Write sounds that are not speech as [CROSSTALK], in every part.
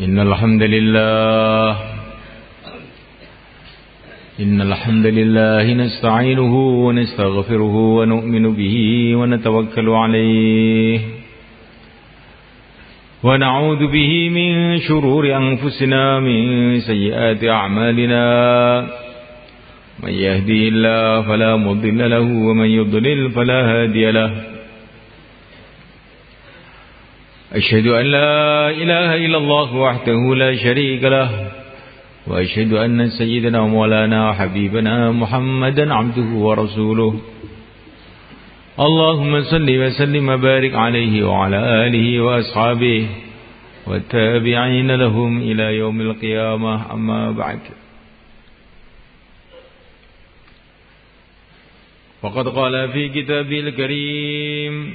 إن الحمد لله. إن الحمد لله نستعينه ونستغفره ونؤمن به ونتوكل عليه. ونعوذ به من شرور أنفسنا من سيئات أعمالنا. من يهدي الله فلا مضل له ومن يضلل فلا هادي له. أشهد أن لا إله إلا الله وحده لا شريك له وأشهد أن سيدنا ومولانا وحبيبنا محمدا عبده ورسوله. اللهم صل وسلم وبارك عليه وعلى آله وأصحابه والتابعين لهم إلى يوم القيامة. أما بعد فقد قال في كتابه الكريم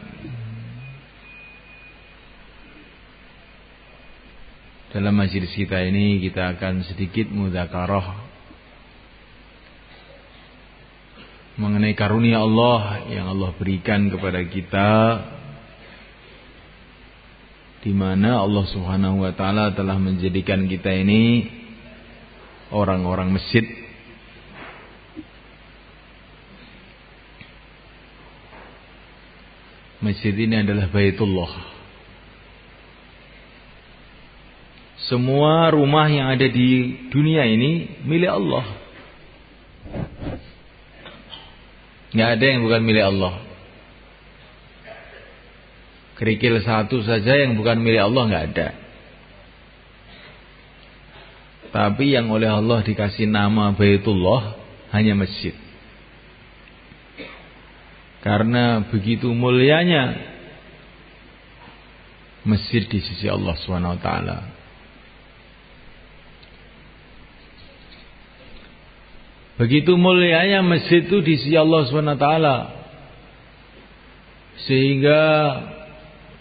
Dalam majelis kita ini kita akan sedikit mudzakarah mengenai karunia Allah yang Allah berikan kepada kita di mana Allah Subhanahu wa taala telah menjadikan kita ini orang-orang masjid. Masjid ini adalah Baitullah Semua rumah yang ada di dunia ini milik Allah. Nggak ada yang bukan milik Allah. Kerikil satu saja yang bukan milik Allah nggak ada. Tapi yang oleh Allah dikasih nama Baitullah hanya masjid. Karena begitu mulianya masjid di sisi Allah taala. Begitu mulianya masjid itu di sisi Allah SWT. Sehingga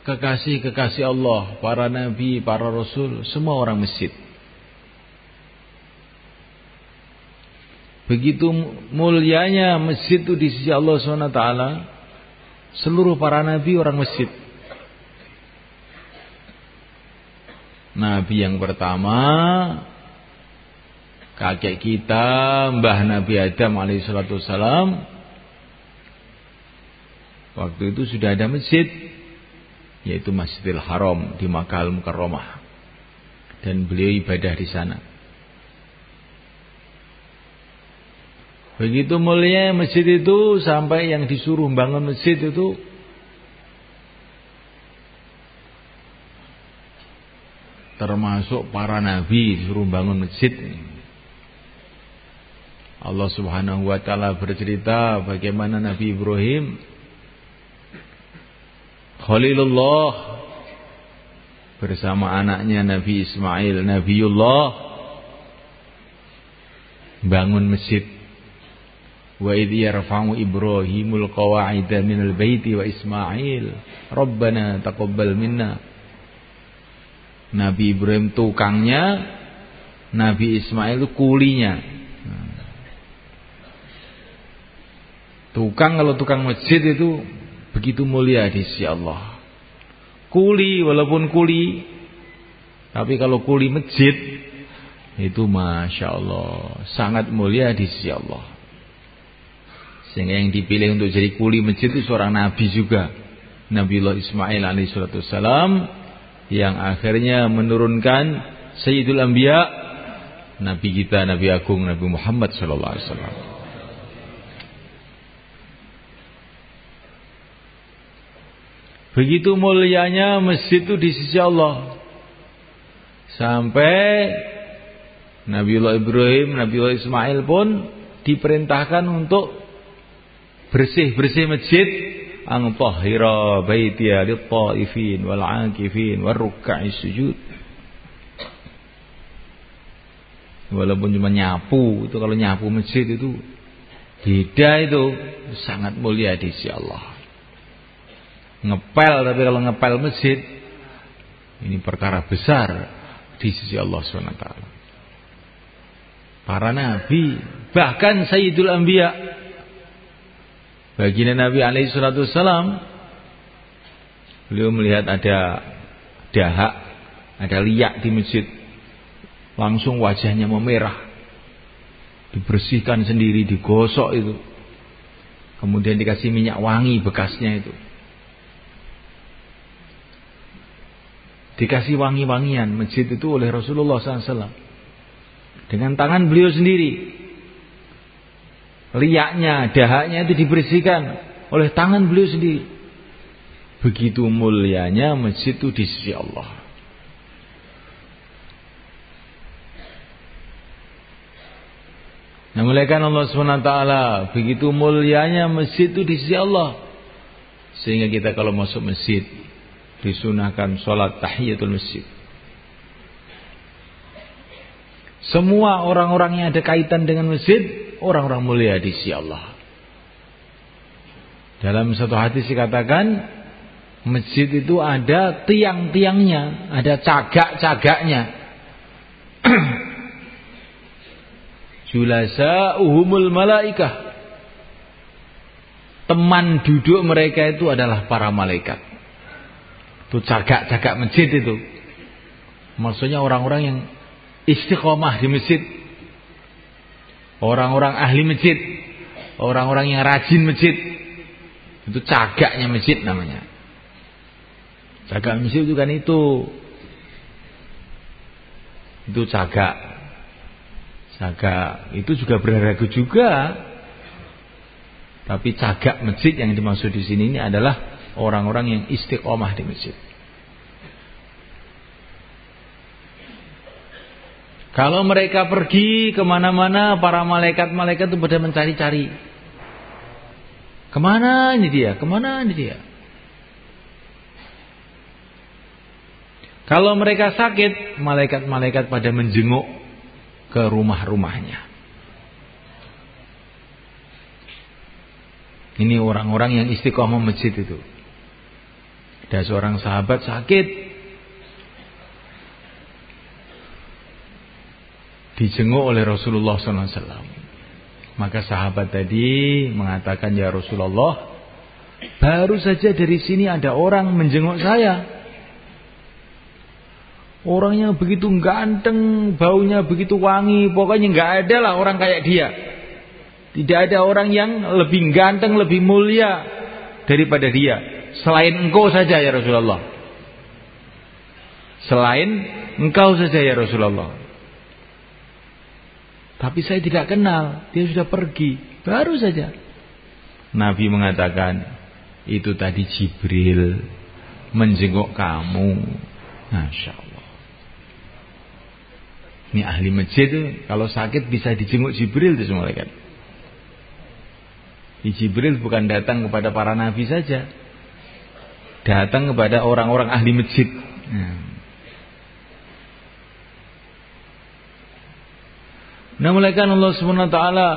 kekasih-kekasih Allah, para nabi, para rasul, semua orang masjid. Begitu mulianya masjid itu di sisi Allah SWT. Seluruh para nabi orang masjid. Nabi yang pertama kakek kita Mbah Nabi Adam alaihissalatu wassalam waktu itu sudah ada masjid yaitu Masjidil Haram di Makkah Mukarramah. Dan beliau ibadah di sana. Begitu mulia masjid itu sampai yang disuruh bangun masjid itu termasuk para nabi disuruh bangun masjid Allah Subhanahu wa taala bercerita bagaimana Nabi Ibrahim Khalilullah bersama anaknya Nabi Ismail Nabiullah bangun masjid. Wa idh yarfa'u Ibrahimul qawa'ida minal baiti wa Ismail Rabbana taqabbal minna. Nabi Ibrahim tukangnya Nabi Ismail itu kulinya Tukang kalau tukang masjid itu begitu mulia di sisi Allah. Kuli walaupun kuli, tapi kalau kuli masjid itu masya Allah sangat mulia di sisi Allah. Sehingga yang dipilih untuk jadi kuli masjid itu seorang nabi juga. Nabiullah Ismail alaihissalam yang akhirnya menurunkan Sayyidul Anbiya Nabi kita Nabi Agung Nabi Muhammad sallallahu alaihi wasallam. Begitu mulianya masjid itu di sisi Allah. Sampai Nabiullah Ibrahim, Nabiullah Ismail pun diperintahkan untuk bersih-bersih masjid ang tahira baitiya lit-taifin wal 'akifin war sujud. Walaupun cuma nyapu, itu kalau nyapu masjid itu beda itu sangat mulia di sisi Allah. Ngepel tapi kalau ngepel masjid ini perkara besar di sisi Allah SWT. Para nabi, bahkan Sayyidul Anbiya Baginda Nabi alaihi salatu wasalam beliau melihat ada dahak, ada liak di masjid. Langsung wajahnya memerah. Dibersihkan sendiri, digosok itu. Kemudian dikasih minyak wangi bekasnya itu. Dikasih wangi-wangian masjid itu oleh Rasulullah SAW. Dengan tangan beliau sendiri riaknya, dahaknya itu dibersihkan oleh tangan beliau sendiri. Begitu mulianya masjid itu di sisi Allah. Nah, muliakan Allah SWT Begitu mulianya masjid itu di sisi Allah Sehingga kita kalau masuk masjid Disunahkan sholat tahiyatul masjid Semua orang-orang yang ada kaitan dengan masjid orang-orang mulia di sisi Allah. Dalam satu hadis dikatakan masjid itu ada tiang-tiangnya, ada cagak-cagaknya. [CLEARS THROAT] Julasa uhumul malaikah. Teman duduk mereka itu adalah para malaikat. Itu cagak-cagak masjid itu. Maksudnya orang-orang yang istiqomah di masjid Orang-orang ahli masjid, orang-orang yang rajin masjid, itu cagaknya masjid namanya. Cagak masjid itu kan itu. Itu cagak. Cagak itu juga berharga juga. Tapi cagak masjid yang dimaksud di sini ini adalah orang-orang yang istiqomah di masjid. Kalau mereka pergi ke mana-mana, para malaikat-malaikat itu pada mencari-cari. Ke mana ini dia? Ke mana ini dia? Kalau mereka sakit, malaikat-malaikat pada menjenguk ke rumah-rumahnya. Ini orang-orang yang istiqomah masjid itu. Ada seorang sahabat sakit, dijenguk oleh Rasulullah SAW. Maka sahabat tadi mengatakan ya Rasulullah, baru saja dari sini ada orang menjenguk saya. Orangnya begitu ganteng, baunya begitu wangi, pokoknya nggak ada lah orang kayak dia. Tidak ada orang yang lebih ganteng, lebih mulia daripada dia. Selain engkau saja ya Rasulullah. Selain engkau saja ya Rasulullah. Tapi saya tidak kenal, dia sudah pergi, baru saja. Nabi mengatakan, itu tadi Jibril menjenguk kamu. Masya Allah. Ini ahli masjid kalau sakit bisa dijenguk Jibril itu semua kan. Jibril bukan datang kepada para nabi saja. Datang kepada orang-orang ahli masjid. Nah. Nah mulaikan Allah Subhanahu wa taala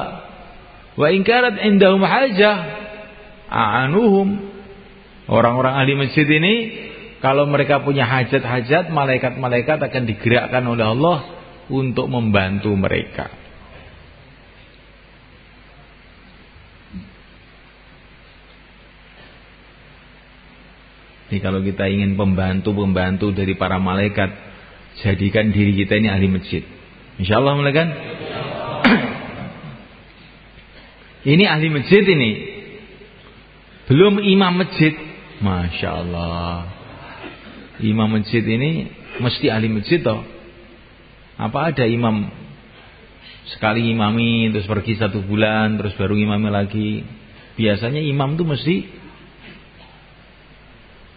wa indahum hajah a'anuhum orang-orang ahli masjid ini kalau mereka punya hajat-hajat malaikat-malaikat akan digerakkan oleh Allah untuk membantu mereka. Jadi kalau kita ingin pembantu-pembantu dari para malaikat, jadikan diri kita ini ahli masjid. Insya Allah malaikat. ini ahli masjid ini. Belum imam masjid. Masya Allah. Imam masjid ini mesti ahli masjid toh. Apa ada imam sekali imami terus pergi satu bulan terus baru imami lagi. Biasanya imam tuh mesti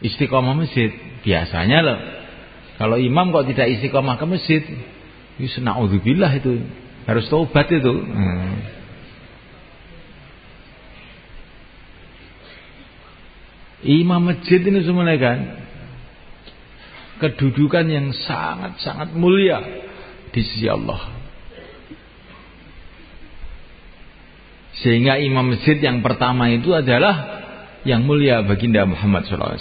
istiqomah masjid. Biasanya loh. Kalau imam kok tidak istiqomah ke masjid, itu naudzubillah itu. Harus taubat itu. Hmm. Imam masjid ini semuanya kan kedudukan yang sangat-sangat mulia di sisi Allah. Sehingga imam masjid yang pertama itu adalah yang mulia baginda Muhammad SAW.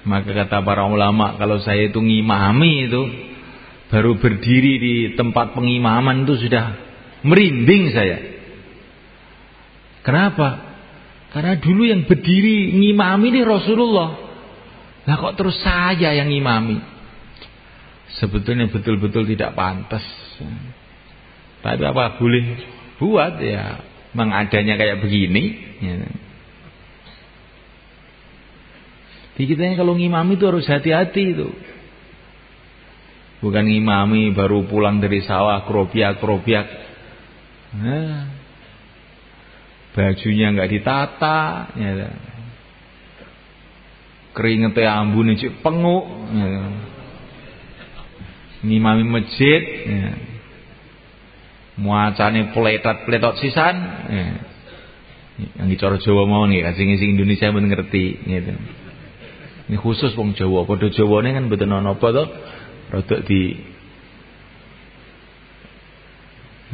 Maka kata para ulama kalau saya itu ngimami itu baru berdiri di tempat pengimaman itu sudah merinding saya. Kenapa? Karena dulu yang berdiri ngimami ini Rasulullah. Nah kok terus saya yang ngimami? Sebetulnya betul-betul tidak pantas. Tapi apa boleh buat ya mengadanya kayak begini. Ya. Jadi kita kalau ngimami itu harus hati-hati itu. Bukan ngimami baru pulang dari sawah kerobiak-kerobiak. Nah, bajunya nggak ditata, ya. keringetnya ambun penguk. Ya. Ngimami masjid, ya muacane pletot-pletot sisan. Ya. yang dicara Jawa mau nih kasih ngisi Indonesia pun ngerti gitu. Ini khusus wong Jawa padha Jawane kan mboten ana apa rada di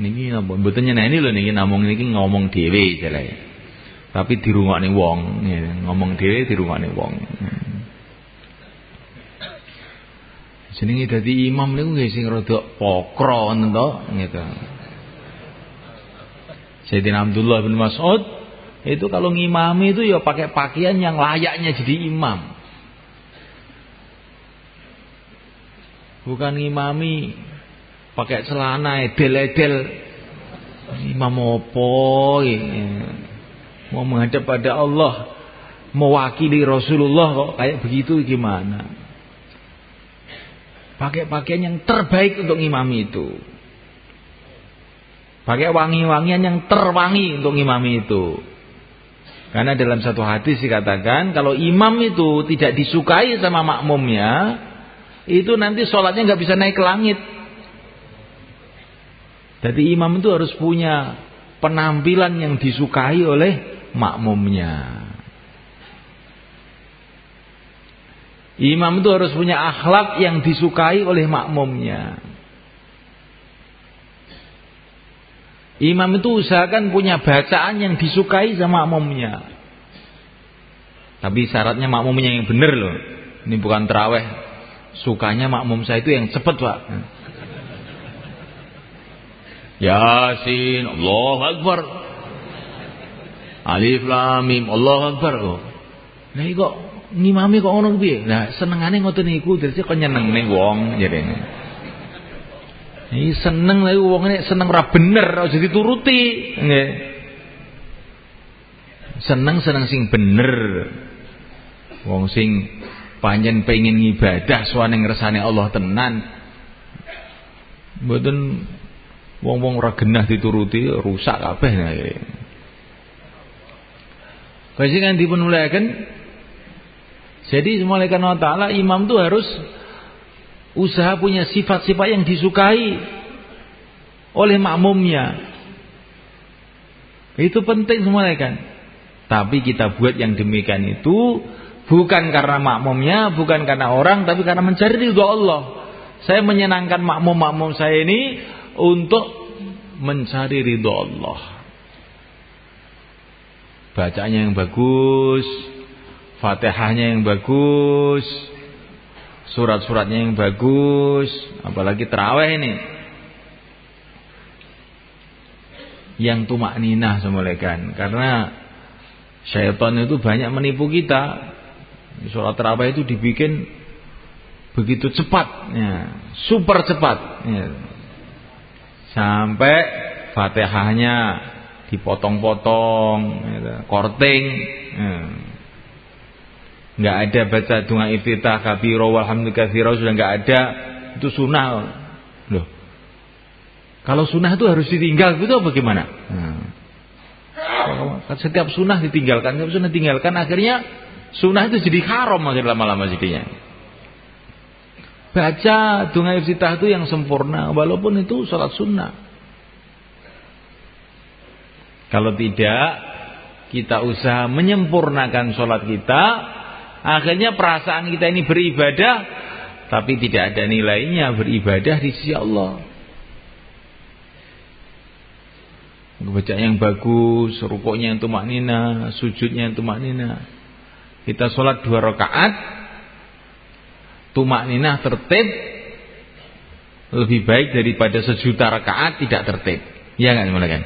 niki napa? Mboten nyeneni lho niki namung niki ngomong dhewe jare tapi dirungokne wong ya. ngomong dhewe dirungokne wong. Jenenge dadi imam niku nggih sing rada pokro ngoten to gitu Sayyidina Abdullah bin Mas'ud itu kalau ngimami itu ya pakai pakaian yang layaknya jadi imam. Bukan ngimami pakai celana edel-edel. Imam opo Mau menghadap pada Allah, mewakili Rasulullah kok kayak begitu gimana? Pakai pakaian yang terbaik untuk ngimami itu. Pakai wangi-wangian yang terwangi untuk imam itu. Karena dalam satu hadis dikatakan kalau imam itu tidak disukai sama makmumnya, itu nanti sholatnya nggak bisa naik ke langit. Jadi imam itu harus punya penampilan yang disukai oleh makmumnya. Imam itu harus punya akhlak yang disukai oleh makmumnya. Imam itu usahakan punya bacaan yang disukai sama makmumnya. Tapi syaratnya makmumnya yang benar loh. Ini bukan teraweh. Sukanya makmum saya itu yang cepat pak. Yasin, Allah Akbar. Alif Lam Mim, Allah Akbar. Oh. Nah kok ngimami kok ngono piye? Nah senengane ngoten niku dadi kok nyenengne wong ini. Ini seneng lagi wong ini seneng ora bener aja dituruti, nggih. Seneng seneng sing bener. Wong sing panjen pengen ibadah suwane ngersane Allah tenan. Mboten wong-wong ora genah dituruti rusak kabeh nggih. Kasih kan dipunulaken jadi malaikat Allah Ta'ala imam itu harus usaha punya sifat-sifat yang disukai oleh makmumnya. Itu penting semuanya kan. Tapi kita buat yang demikian itu bukan karena makmumnya, bukan karena orang, tapi karena mencari ridho Allah. Saya menyenangkan makmum-makmum saya ini untuk mencari ridho Allah. Bacanya yang bagus, Fatihahnya yang bagus, surat-suratnya yang bagus, apalagi terawih ini. Yang tumak ninah semulaikan karena Syaitan itu banyak menipu kita. Sholat terawih itu dibikin begitu cepat, ya, super cepat. Ya. Sampai fatihahnya dipotong-potong, ya, korting. Ya. Nggak ada baca dunga iftitah kabiro walhamdulillah sudah nggak ada. Itu sunnah. Loh. Kalau sunnah itu harus ditinggal itu bagaimana? Nah. Setiap sunnah ditinggalkan, setiap sunnah ditinggalkan akhirnya sunnah itu jadi haram akhirnya lama-lama jadinya. Baca dunga iftitah itu yang sempurna walaupun itu sholat sunnah. Kalau tidak kita usaha menyempurnakan sholat kita Akhirnya perasaan kita ini beribadah tapi tidak ada nilainya beribadah di sisi Allah. Baca yang bagus, rukuknya yang tumak nina, sujudnya yang tumak nina. Kita sholat dua rakaat, tumak nina tertib, lebih baik daripada sejuta rakaat tidak tertib. Iya kan?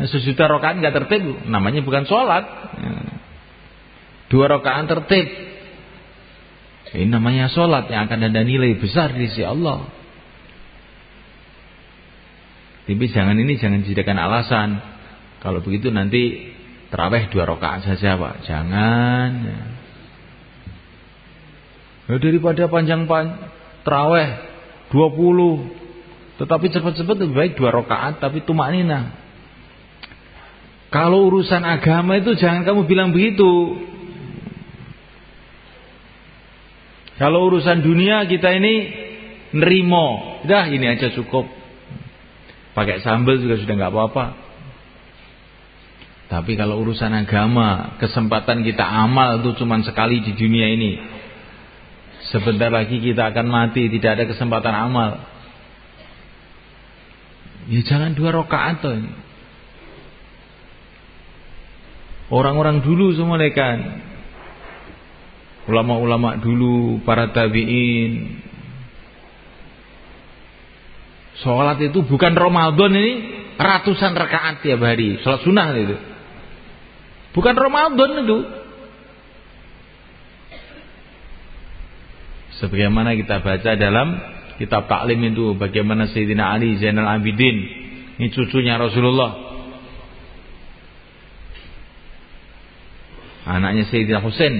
Nah, sejuta rakaat nggak tertib, namanya bukan sholat. Dua rakaat tertib. Ini namanya sholat yang akan ada nilai besar di sisi Allah. Tapi jangan ini jangan dijadikan alasan. Kalau begitu nanti terawih dua rakaat saja pak. Jangan. Ya. Daripada panjang pan terawih puluh, Tetapi cepat-cepat lebih baik dua rakaat tapi tumak nina. Kalau urusan agama itu jangan kamu bilang begitu. Kalau urusan dunia kita ini nerimo, dah ini aja cukup. Pakai sambal juga sudah nggak apa-apa. Tapi kalau urusan agama, kesempatan kita amal itu cuma sekali di dunia ini. Sebentar lagi kita akan mati, tidak ada kesempatan amal. Ya jangan dua rakaat. Orang-orang dulu semua kan ulama-ulama dulu, para tabi'in. Sholat itu bukan Ramadan ini ratusan rakaat tiap hari, sholat sunnah itu. Bukan Ramadan itu. Sebagaimana kita baca dalam kitab taklim itu bagaimana Sayyidina Ali Zainal Abidin ini cucunya Rasulullah anaknya Sayyidina Husain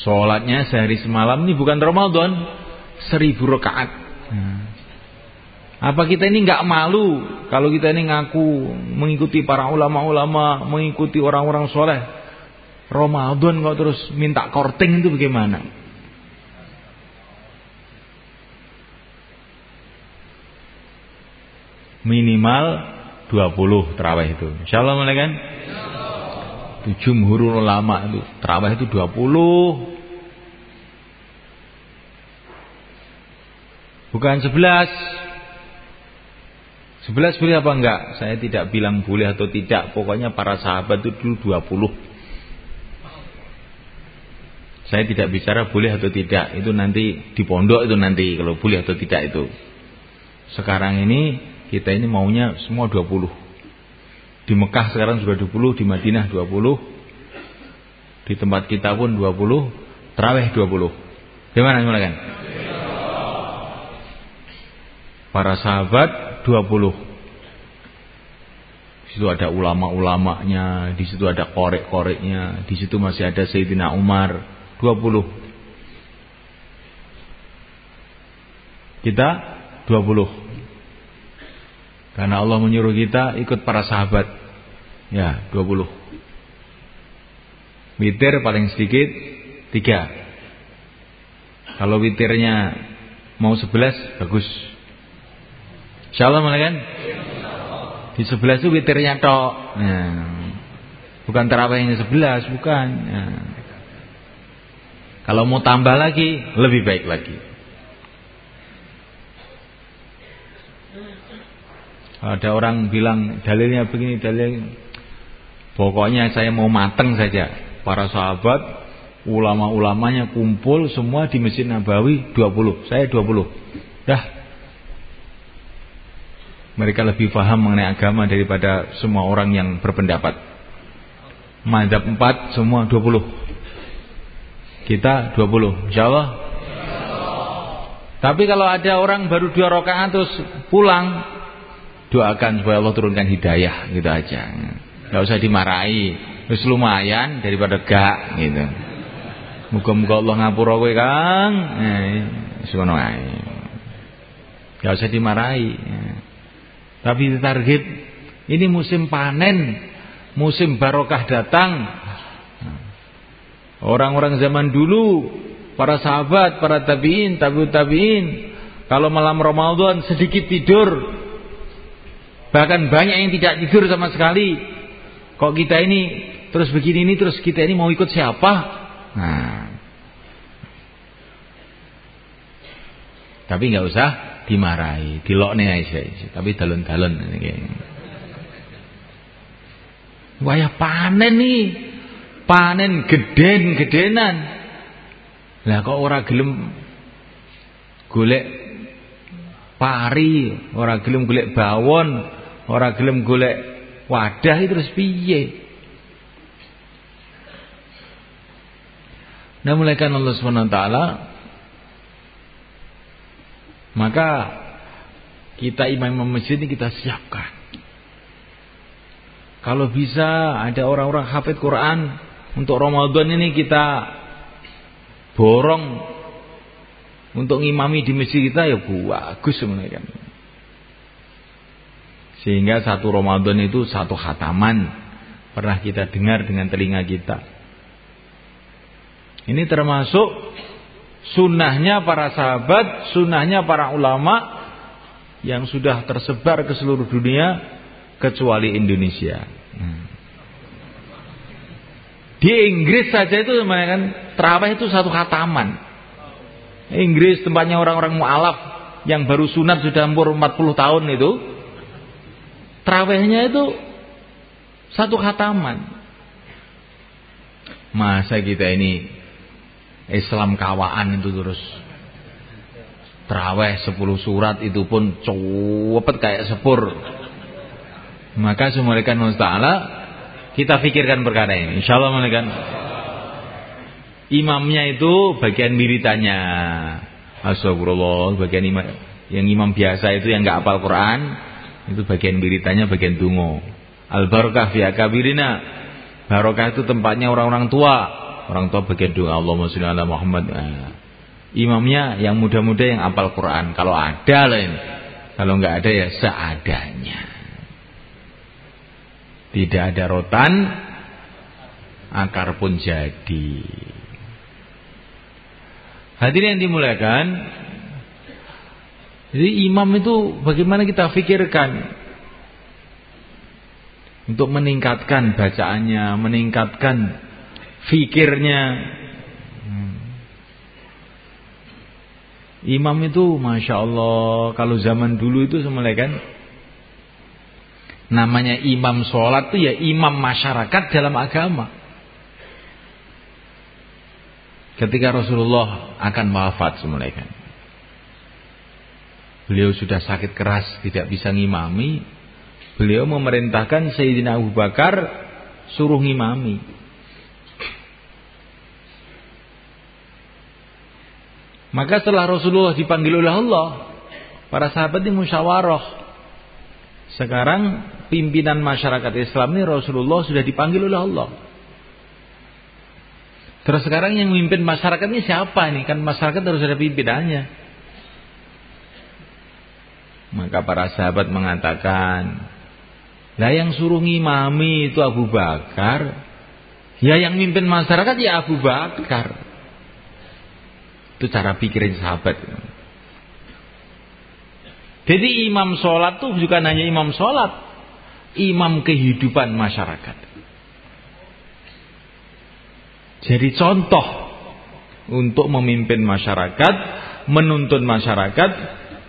Sholatnya sehari semalam ini bukan Ramadan, seribu rakaat. Apa kita ini nggak malu kalau kita ini ngaku mengikuti para ulama-ulama, mengikuti orang-orang soleh? Ramadan kok terus minta korting itu bagaimana? Minimal 20 terawih itu. Insyaallah mulai kan? Itu jumhurul ulama itu. Terawih itu 20. Bukan 11. 11 boleh apa enggak? Saya tidak bilang boleh atau tidak. Pokoknya para sahabat itu dulu 20. Saya tidak bicara boleh atau tidak. Itu nanti di pondok itu nanti kalau boleh atau tidak itu. Sekarang ini kita ini maunya semua 20. Di Mekah sekarang sudah 20, di Madinah 20. Di tempat kita pun 20, terawih 20. Gimana kan? Para sahabat 20. Di situ ada ulama-ulamanya, di situ ada korek-koreknya, di situ masih ada Sayyidina Umar 20. Kita 20. Karena Allah menyuruh kita ikut para sahabat. Ya, 20. Witir paling sedikit 3. Kalau witirnya mau 11 bagus. Insyaallah mana kan? Di 11 itu witirnya tok. Nah, bukan terawihnya 11, bukan. Nah. Kalau mau tambah lagi, lebih baik lagi. Ada orang bilang dalilnya begini, dalil pokoknya saya mau mateng saja. Para sahabat, ulama-ulamanya kumpul semua di Masjid Nabawi 20. Saya 20. Dah. Mereka lebih paham mengenai agama daripada semua orang yang berpendapat. Madhab 4 semua 20. Kita 20. Insya Allah. Tapi kalau ada orang baru dua rakaat terus pulang, doakan supaya Allah turunkan hidayah gitu aja. Gak usah dimarahi. Terus lumayan daripada gak gitu. Muga-muga Allah ngapura kowe, Kang. Eh, ae. Gak usah dimarahi. Tapi target ini musim panen, musim barokah datang. Orang-orang zaman dulu, para sahabat, para tabiin, tabiut tabiin, kalau malam Ramadan sedikit tidur, bahkan banyak yang tidak tidur sama sekali. Kok kita ini terus begini ini terus kita ini mau ikut siapa? Nah. Tapi nggak usah dimarahi, dilokne aja, tapi dalun-dalun Wayah panen nih. Panen geden-gedenan. Lah kok ora gelem golek pari, ora gelem golek bawon, ora gelem golek wadah terus piye? Nah mulaikan Allah SWT Maka Kita imam-imam masjid ini kita siapkan. Kalau bisa ada orang-orang hafid Quran Untuk Ramadan ini kita Borong Untuk ngimami di masjid kita ya bagus sebenarnya Sehingga satu Ramadan itu satu khataman Pernah kita dengar dengan telinga kita ini termasuk sunnahnya para sahabat, sunnahnya para ulama yang sudah tersebar ke seluruh dunia kecuali Indonesia. Hmm. Di Inggris saja itu kan terawih itu satu khataman. Inggris tempatnya orang-orang mualaf yang baru sunat sudah umur 40 tahun itu terawihnya itu satu khataman. Masa kita ini Islam kawaan itu terus? Terawih 10 surat itu pun cepet kayak sepur. Maka semalekan Allah Ta'ala Kita pikirkan perkara ini. Insya Allah malaikat Imamnya itu bagian miritanya Astagfirullah Bagian imam Yang imam biasa itu yang gak hafal Quran Itu bagian miritanya bagian dungo Al-Barakah fi akabirina Barokah itu tempatnya orang-orang tua Orang tua bagian doa Allahumma sholli ala Muhammad. Nah, imamnya yang muda-muda yang apal Quran. Kalau ada lain. Kalau nggak ada ya seadanya. Tidak ada rotan, akar pun jadi. Hadirin yang dimulakan, jadi imam itu bagaimana kita pikirkan untuk meningkatkan bacaannya, meningkatkan fikirnya. Hmm. Imam itu Masya Allah Kalau zaman dulu itu semuanya kan Namanya imam sholat itu ya imam masyarakat dalam agama Ketika Rasulullah akan wafat semuanya kan Beliau sudah sakit keras Tidak bisa ngimami Beliau memerintahkan Sayyidina Abu Bakar Suruh ngimami Maka setelah Rasulullah dipanggil oleh Allah, para sahabat ini musyawarah. Sekarang pimpinan masyarakat Islam ini Rasulullah sudah dipanggil oleh Allah. Terus sekarang yang memimpin masyarakat ini siapa nih? Kan masyarakat harus ada pimpinannya. Maka para sahabat mengatakan, lah yang suruh ngimami itu Abu Bakar, ya yang mimpin masyarakat ya Abu Bakar. Itu cara pikirin sahabat. Jadi imam sholat tuh bukan hanya imam sholat. Imam kehidupan masyarakat. Jadi contoh untuk memimpin masyarakat, menuntun masyarakat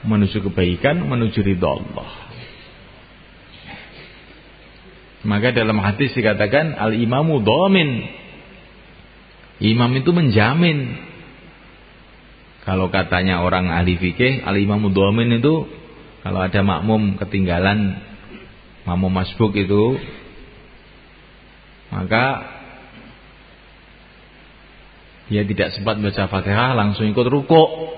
menuju kebaikan, menuju ridha Allah. Maka dalam hadis dikatakan al-imamu domin. Imam itu menjamin kalau katanya orang ahli fikih, al-imamu dhamin itu Kalau ada makmum ketinggalan makmum masbuk itu maka dia tidak sempat baca Fatihah langsung ikut ruko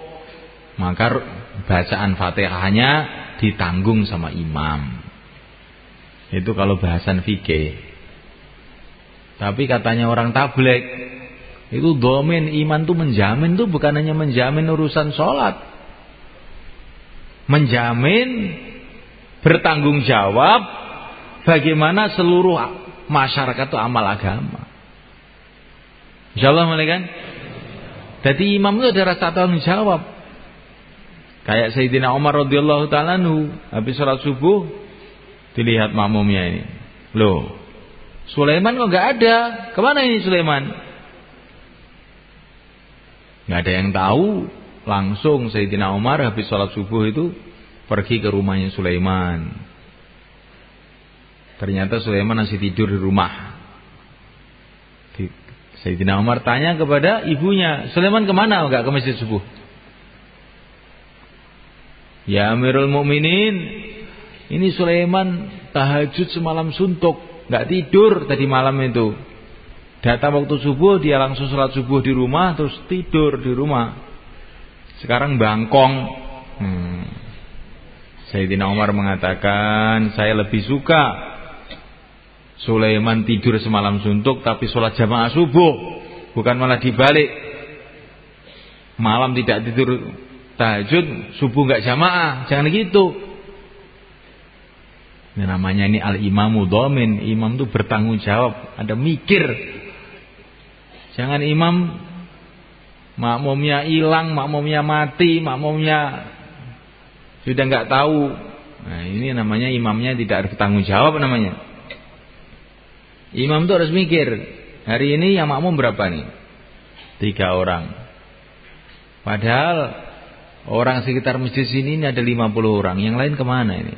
maka bacaan Fatihahnya ditanggung sama imam itu kalau bahasan fikih tapi katanya orang tablek itu domin iman tuh menjamin tuh bukan hanya menjamin urusan sholat menjamin bertanggung jawab bagaimana seluruh masyarakat itu amal agama. Insyaallah kan? Jadi imam itu ada rasa tanggung jawab. Kayak Sayyidina Umar radhiyallahu taala habis sholat subuh dilihat makmumnya ini. Loh, Sulaiman kok nggak ada? Ke mana ini Sulaiman? Nggak ada yang tahu. Langsung Sayyidina Umar habis sholat subuh itu pergi ke rumahnya Sulaiman. Ternyata Sulaiman masih tidur di rumah. Sayyidina Umar tanya kepada ibunya, Sulaiman ke mana? Enggak ke masjid subuh. Ya Amirul Mukminin, ini Sulaiman tahajud semalam suntuk, enggak tidur tadi malam itu. Datang waktu subuh, dia langsung sholat subuh di rumah, terus tidur di rumah. Sekarang bangkong. Hmm. Sayyidina Umar mengatakan, saya lebih suka Sulaiman tidur semalam suntuk tapi sholat jamaah subuh. Bukan malah dibalik. Malam tidak tidur tahajud, subuh nggak jamaah. Jangan gitu. Ini namanya ini al-imamu domin. Imam itu bertanggung jawab. Ada mikir. Jangan imam makmumnya hilang, makmumnya mati, makmumnya sudah nggak tahu. Nah, ini namanya imamnya tidak bertanggung jawab namanya. Imam itu harus mikir, hari ini yang makmum berapa nih? Tiga orang. Padahal orang sekitar masjid sini ini ada 50 orang, yang lain ke mana ini?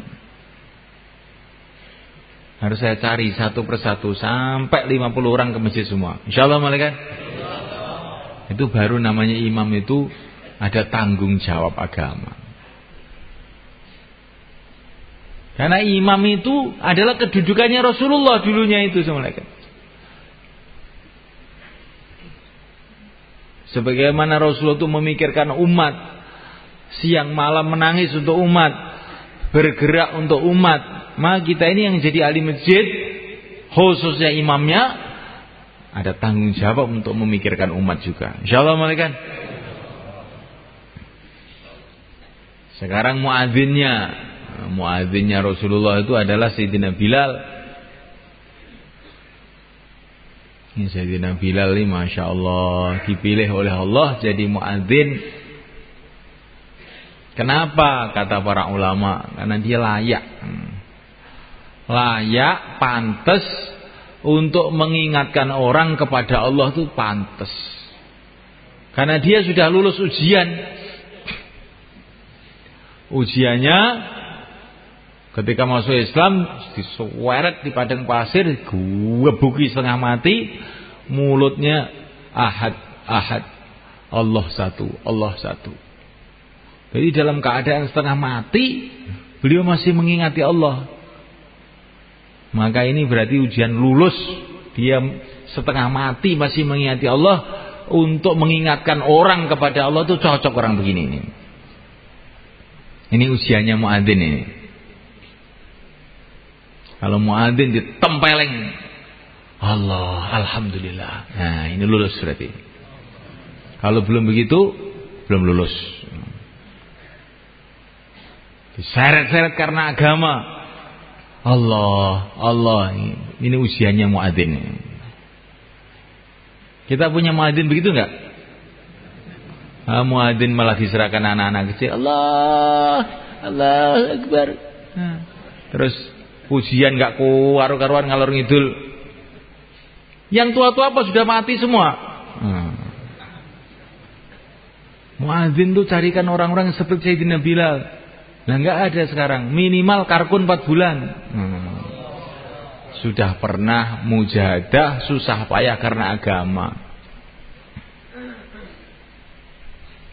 Harus saya cari satu persatu sampai 50 orang ke masjid semua. Insya Allah malaikat. Itu baru namanya imam itu ada tanggung jawab agama. Karena imam itu adalah kedudukannya Rasulullah dulunya itu malaikat. Sebagaimana Rasulullah itu memikirkan umat, siang malam menangis untuk umat, bergerak untuk umat. Maka kita ini yang jadi ahli masjid, khususnya imamnya, ada tanggung jawab untuk memikirkan umat juga. Insyaallah malaikat. Sekarang muadzinnya, muadzinnya Rasulullah itu adalah Sayyidina Bilal. Sayyidina Bilal ini Masya Allah dipilih oleh Allah jadi muadzin. Kenapa kata para ulama? Karena dia layak. Layak, pantas untuk mengingatkan orang kepada Allah itu pantas. Karena dia sudah lulus ujian. Ujiannya ketika masuk Islam disuweret di padang pasir, buki setengah mati, mulutnya ahad, ahad. Allah satu, Allah satu. Jadi dalam keadaan setengah mati, beliau masih mengingati Allah. Maka ini berarti ujian lulus. Dia setengah mati masih mengingati Allah. Untuk mengingatkan orang kepada Allah itu cocok orang begini ini. Ini usianya muadzin ini. Kalau muadzin ditempeleng Allah, alhamdulillah. Nah, ini lulus berarti. Kalau belum begitu, belum lulus. Diseret-seret karena agama, Allah, Allah. Ini usianya muadzin. Kita punya muadzin begitu enggak? Ah, muadzin malah diserahkan anak-anak kecil. Allah, Allah Akbar. Nah, terus pujian enggak kuar-karuan ngalor ngidul. Yang tua-tua apa sudah mati semua? Hmm. Muadzin tuh carikan orang-orang seperti Sayyidina Bilal. Nah nggak ada sekarang. Minimal karkun 4 bulan. Hmm. Sudah pernah mujahadah susah payah karena agama.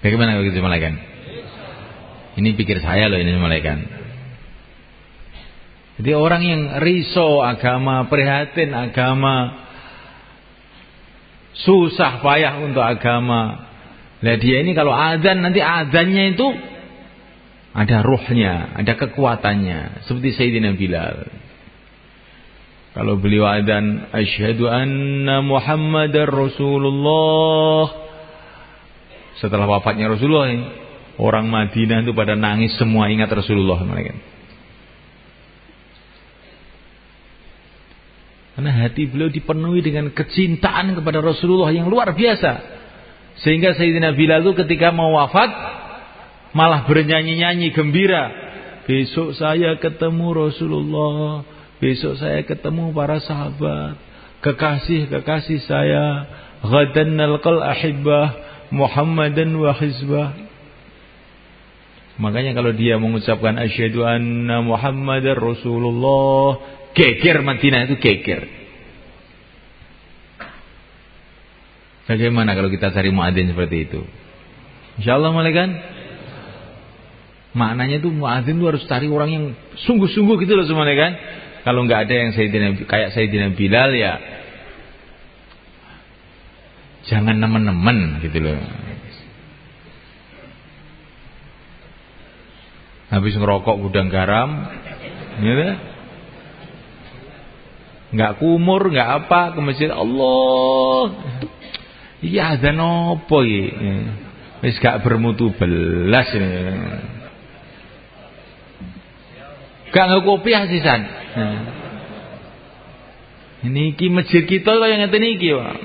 Bagaimana begitu malaikat? Ini pikir saya loh ini malaikat. Jadi orang yang riso agama, prihatin agama, susah payah untuk agama. Nah dia ini kalau adzan nanti adzannya itu ada ruhnya, ada kekuatannya. Seperti Sayyidina Bilal. Kalau beliau adzan asyhadu anna Muhammadar Rasulullah. Setelah wafatnya Rasulullah orang Madinah itu pada nangis semua ingat Rasulullah mereka. Karena hati beliau dipenuhi dengan kecintaan kepada Rasulullah yang luar biasa. Sehingga Sayyidina Bilal itu ketika mau wafat malah bernyanyi-nyanyi gembira. Besok saya ketemu Rasulullah. Besok saya ketemu para sahabat. Kekasih-kekasih saya. Ghadan nalqal ahibbah. Muhammadan wa hizbah. Makanya kalau dia mengucapkan asyhadu anna Muhammadar Rasulullah Geger Madinah itu geger. Bagaimana kalau kita cari muadzin seperti itu? Insya Allah kan? Maknanya itu muadzin itu harus cari orang yang sungguh-sungguh gitu loh semuanya kan? Kalau nggak ada yang Sayyidina, kayak Sayyidina Bilal ya jangan nemen-nemen gitu loh. Habis ngerokok gudang garam, gitu nggak kumur, nggak apa ke masjid Allah. Iya ada nopo ya. Gak bermutu belas ini. Gak nggak kopi asisan. Ini ki masjid kita yang ngeten iki, Pak.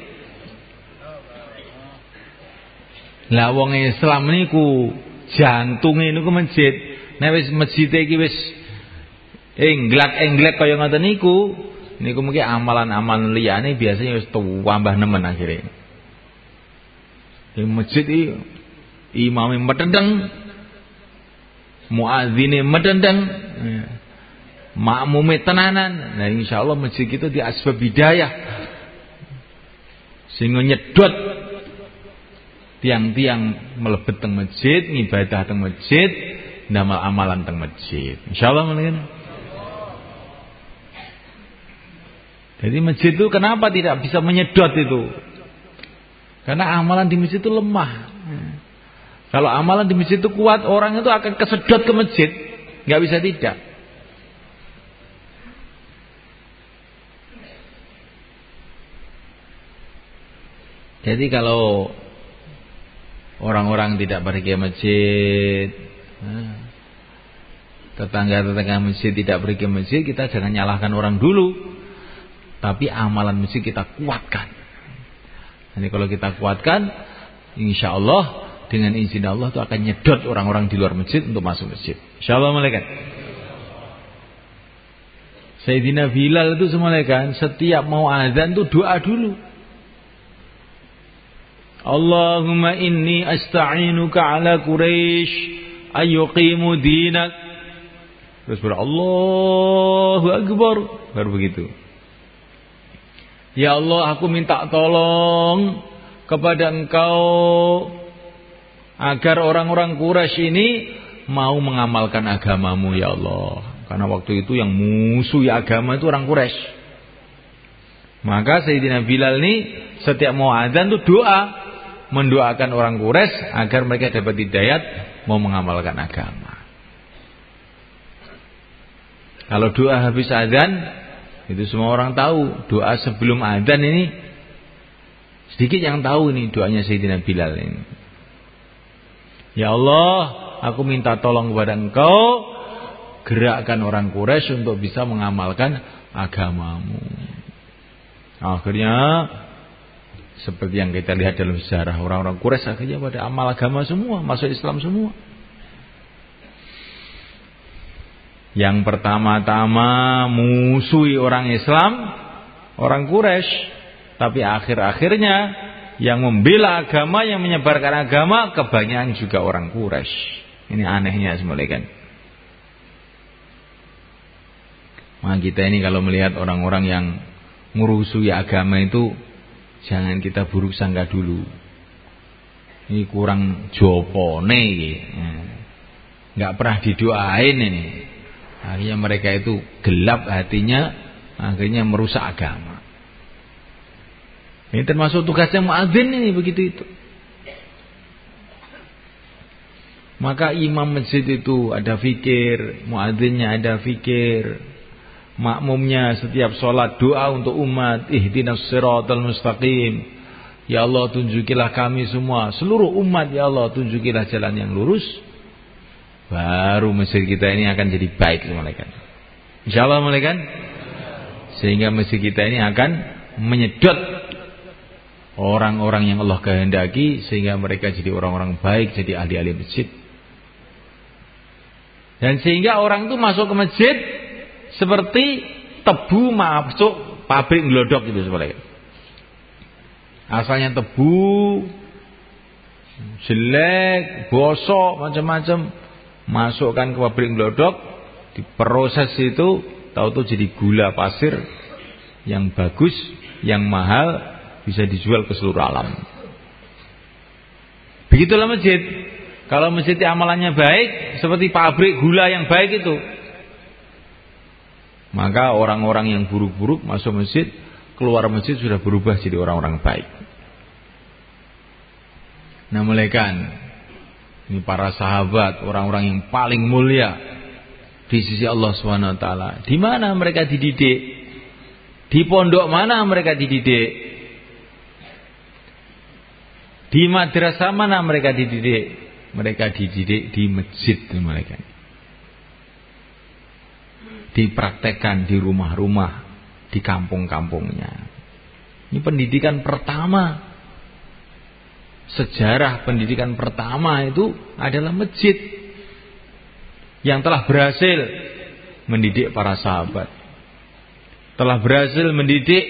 Lah wong Islam niku jantunge niku masjid. Nek wis masjid iki wis englak-englek kaya ngoten niku, Niku mungkin amalan-amalan liyane biasanya wis tambah nemen akhirnya. Di masjid iki imame medendeng, muadzine medendeng, ya. makmume tenanan. Nah insyaallah masjid itu di asbab hidayah. Sehingga nyedot tiang-tiang melebet teng masjid, ngibadah teng masjid, nama amalan teng masjid. Insyaallah mungkin. Jadi masjid itu kenapa tidak bisa menyedot itu? Karena amalan di masjid itu lemah. Kalau amalan di masjid itu kuat, orang itu akan kesedot ke masjid. Nggak bisa tidak. Jadi kalau orang-orang tidak pergi ke masjid, tetangga-tetangga masjid tidak pergi ke masjid, kita jangan nyalahkan orang dulu. Tapi amalan masjid kita kuatkan. Jadi kalau kita kuatkan, insya Allah dengan izin Allah itu akan nyedot orang-orang di luar masjid untuk masuk masjid. Insya Allah malaikat. Sayyidina Bilal itu semalekan setiap mau azan itu doa dulu. Allahumma inni asta'inuka ala Quraisy ayyuqimu dinak. Terus berdoa Allahu Akbar. Baru begitu. Ya Allah aku minta tolong kepada engkau agar orang-orang Quraisy ini mau mengamalkan agamamu ya Allah. Karena waktu itu yang musuh ya agama itu orang Quraisy. Maka Sayyidina Bilal ini setiap mau azan itu doa mendoakan orang Quraisy agar mereka dapat hidayat mau mengamalkan agama. Kalau doa habis azan itu semua orang tahu doa sebelum adzan ini sedikit yang tahu ini doanya Sayyidina Bilal ini. Ya Allah, aku minta tolong kepada Engkau gerakkan orang Quraisy untuk bisa mengamalkan agamamu. Akhirnya seperti yang kita lihat dalam sejarah orang-orang Quraisy akhirnya pada amal agama semua, masuk Islam semua. Yang pertama-tama musuhi orang Islam, orang Quraisy, tapi akhir-akhirnya yang membela agama, yang menyebarkan agama kebanyakan juga orang Quraisy. Ini anehnya semula kan. Maka kita ini kalau melihat orang-orang yang merusuhi agama itu jangan kita buruk sangka dulu. Ini kurang jopone, nggak pernah didoain ini. Akhirnya mereka itu gelap hatinya, akhirnya merusak agama. Ini termasuk tugasnya muadzin ini begitu itu. Maka imam masjid itu ada fikir, muadzinnya ada fikir, makmumnya setiap sholat doa untuk umat, ihdinas siratal mustaqim. Ya Allah tunjukilah kami semua, seluruh umat ya Allah tunjukilah jalan yang lurus. Baru masjid kita ini akan jadi baik malaikat. Insya Allah malaikat. Sehingga masjid kita ini akan menyedot orang-orang yang Allah kehendaki sehingga mereka jadi orang-orang baik, jadi ahli-ahli masjid. Dan sehingga orang itu masuk ke masjid seperti tebu masuk pabrik glodok itu sebenarnya. Asalnya tebu, jelek, bosok, macam-macam. Masukkan ke pabrik glodok, diproses itu, tahu tuh jadi gula pasir yang bagus, yang mahal, bisa dijual ke seluruh alam. Begitulah masjid. Kalau masjid amalannya baik, seperti pabrik gula yang baik itu. Maka orang-orang yang buruk-buruk masuk masjid, keluar masjid sudah berubah jadi orang-orang baik. Nah mulaikan ini para sahabat, orang-orang yang paling mulia di sisi Allah Swt. Di mana mereka dididik? Di pondok mana mereka dididik? Di madrasah mana mereka dididik? Mereka dididik di masjid mereka. Dipraktekkan di rumah-rumah, di kampung-kampungnya. Ini pendidikan pertama sejarah pendidikan pertama itu adalah masjid yang telah berhasil mendidik para sahabat. Telah berhasil mendidik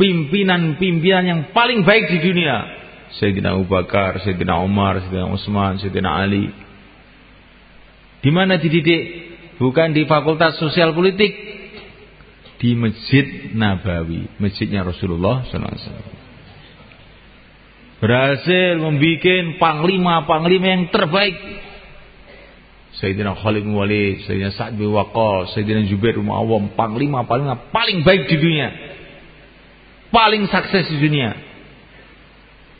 pimpinan-pimpinan yang paling baik di dunia. Sayyidina Abu Bakar, Sayyidina Umar, Sayyidina Utsman, Sayyidina Ali. Di mana dididik? Bukan di Fakultas Sosial Politik, di Masjid Nabawi, masjidnya Rasulullah SAW berhasil membuat panglima-panglima yang terbaik. Sayyidina Khalid bin Walid, Sayyidina Sa'ad bin Waqqas, Sayyidina Jubair bin Awam, panglima-panglima paling baik di dunia. Paling sukses di dunia.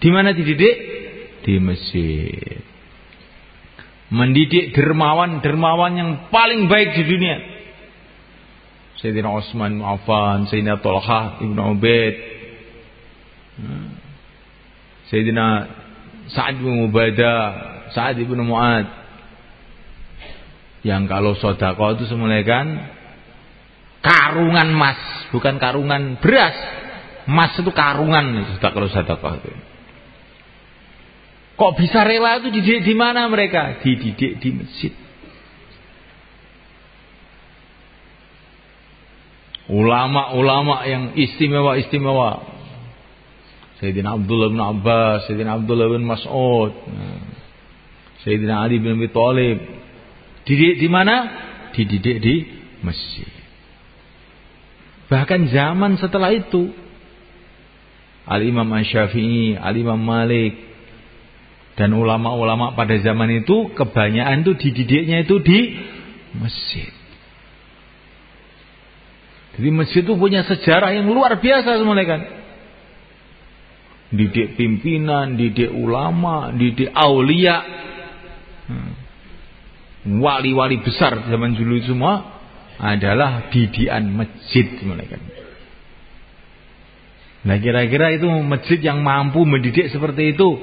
Di mana dididik? Di masjid. Mendidik dermawan-dermawan yang paling baik di dunia. Sayyidina bin Affan, Sayyidina Talha bin Ubaid. Hmm. Sayyidina Sa'ad bin Ubadah, Sa'ad bin Mu'ad. Yang kalau sodako itu semulaikan karungan emas, bukan karungan beras. Emas itu karungan itu kalau sodako itu. Kok bisa rela itu dididik di mana mereka? Dididik di masjid. Ulama-ulama yang istimewa-istimewa Sayyidina Abdullah bin Abbas, Sayyidina Abdullah bin Mas'ud, Sayyidina Ali bin Abi Thalib. Dididik di mana? Dididik di masjid. Bahkan zaman setelah itu Al-Imam Syafi'i, Al-Imam Malik dan ulama-ulama pada zaman itu kebanyakan itu dididiknya itu di masjid. Jadi masjid itu punya sejarah yang luar biasa semuanya kan didik pimpinan, didik ulama, didik aulia, hmm. wali-wali besar zaman dulu semua adalah didikan masjid mereka. Nah kira-kira itu masjid yang mampu mendidik seperti itu.